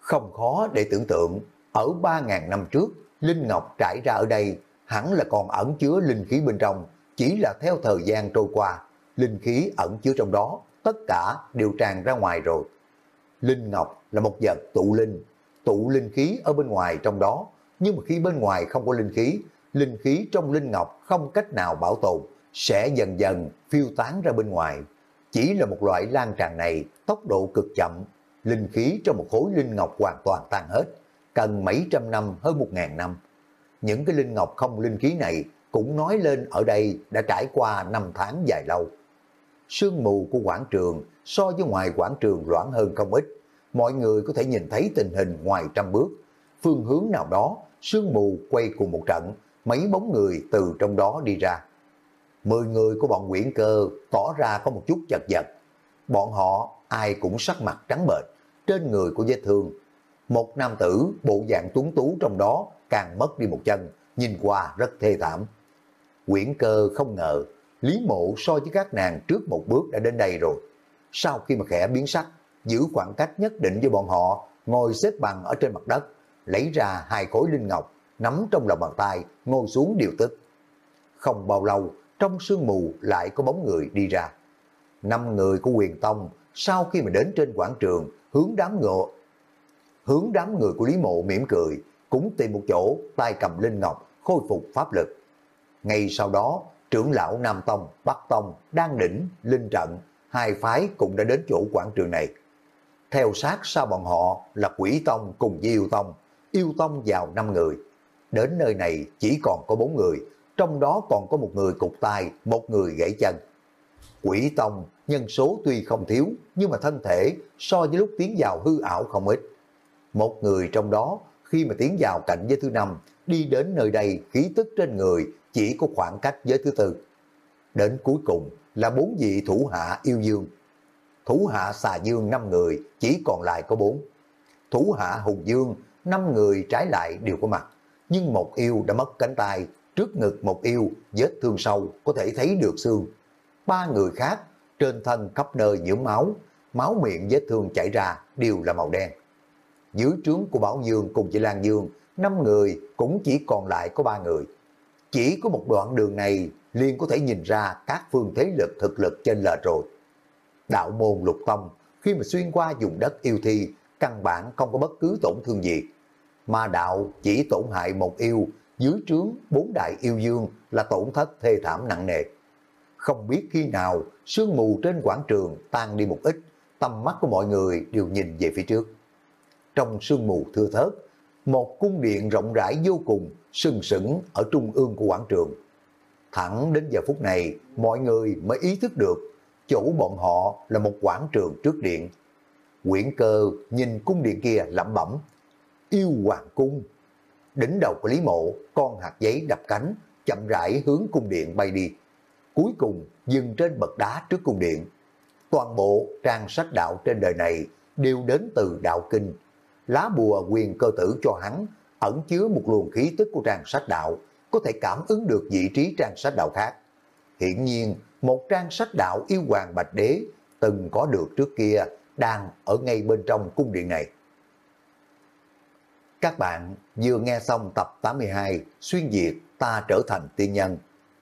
Không khó để tưởng tượng, ở 3.000 năm trước, linh ngọc trải ra ở đây hẳn là còn ẩn chứa linh khí bên trong, chỉ là theo thời gian trôi qua, linh khí ẩn chứa trong đó, tất cả đều tràn ra ngoài rồi. Linh ngọc là một vật tụ linh, tụ linh khí ở bên ngoài trong đó, nhưng mà khi bên ngoài không có linh khí, linh khí trong linh ngọc không cách nào bảo tồn, sẽ dần dần phiêu tán ra bên ngoài. Chỉ là một loại lan tràn này, tốc độ cực chậm, linh khí trong một khối linh ngọc hoàn toàn tan hết, cần mấy trăm năm hơn một ngàn năm. Những cái linh ngọc không linh khí này cũng nói lên ở đây đã trải qua năm tháng dài lâu. Sương mù của quảng trường so với ngoài quảng trường loãng hơn không ít, mọi người có thể nhìn thấy tình hình ngoài trăm bước. Phương hướng nào đó, sương mù quay cùng một trận, mấy bóng người từ trong đó đi ra. Mười người của bọn quyển cơ tỏ ra có một chút chật vật. Bọn họ ai cũng sắc mặt trắng bệch, trên người của vết thương. Một nam tử bộ dạng tuấn tú trong đó càng mất đi một chân, nhìn qua rất thê thảm. Quyển cơ không ngờ, Lý Mộ so với các nàng trước một bước đã đến đây rồi. Sau khi mà khẽ biến sắc, giữ khoảng cách nhất định với bọn họ, ngồi xếp bằng ở trên mặt đất, lấy ra hai khối linh ngọc, nắm trong lòng bàn tay, ngồi xuống điều tức. Không bao lâu, trong sương mù lại có bóng người đi ra. Năm người của quyền tông, sau khi mà đến trên quảng trường, hướng đám ngựa, hướng đám người của Lý Mộ mỉm cười, cũng tìm một chỗ, tay cầm linh ngọc, khôi phục pháp lực. Ngay sau đó, trưởng lão Nam Tông, Bắc Tông, Đan Đỉnh, Linh Trận, hai phái cũng đã đến chỗ quảng trường này. Theo sát sau bọn họ là Quỷ Tông cùng với Yêu Tông, Yêu Tông vào 5 người. Đến nơi này chỉ còn có 4 người, trong đó còn có một người cục tai, một người gãy chân. Quỷ Tông nhân số tuy không thiếu, nhưng mà thân thể so với lúc tiến vào hư ảo không ít. Một người trong đó khi mà tiến vào cạnh giới thứ năm, đi đến nơi đây khí tức trên người chỉ có khoảng cách giới thứ tư. Đến cuối cùng là bốn vị thủ hạ yêu dương. Thủ hạ xà dương năm người, chỉ còn lại có bốn. Thủ hạ hùng dương, năm người trái lại đều có mặt. Nhưng một yêu đã mất cánh tay, trước ngực một yêu, vết thương sâu, có thể thấy được xương. Ba người khác, trên thân khắp nơi nhiễm máu, máu miệng vết thương chảy ra đều là màu đen. Dưới trướng của Bảo Dương cùng chị Lan Dương, năm người cũng chỉ còn lại có ba người. Chỉ có một đoạn đường này liền có thể nhìn ra các phương thế lực thực lực trên lệch rồi. Đạo môn lục tông khi mà xuyên qua dùng đất yêu thi căn bản không có bất cứ tổn thương gì. Mà đạo chỉ tổn hại một yêu, dưới trướng bốn đại yêu dương là tổn thất thê thảm nặng nề. Không biết khi nào sương mù trên quảng trường tan đi một ít, tầm mắt của mọi người đều nhìn về phía trước. Trong sương mù thưa thớt, một cung điện rộng rãi vô cùng sừng sững ở trung ương của quảng trường. Thẳng đến giờ phút này, mọi người mới ý thức được chỗ bọn họ là một quảng trường trước điện. Quyển cơ nhìn cung điện kia lẩm bẩm, yêu hoàng cung. Đỉnh đầu của Lý Mộ, con hạt giấy đập cánh, chậm rãi hướng cung điện bay đi. Cuối cùng dừng trên bậc đá trước cung điện. Toàn bộ trang sách đạo trên đời này đều đến từ đạo kinh. Lá bùa quyền cơ tử cho hắn ẩn chứa một luồng khí tức của trang sách đạo, có thể cảm ứng được vị trí trang sách đạo khác. Hiện nhiên, một trang sách đạo yêu hoàng bạch đế từng có được trước kia đang ở ngay bên trong cung điện này. Các bạn vừa nghe xong tập 82 Xuyên Việt ta trở thành tiên nhân.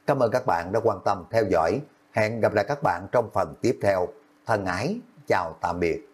Cảm ơn các bạn đã quan tâm theo dõi. Hẹn gặp lại các bạn trong phần tiếp theo. Thân ái, chào tạm biệt.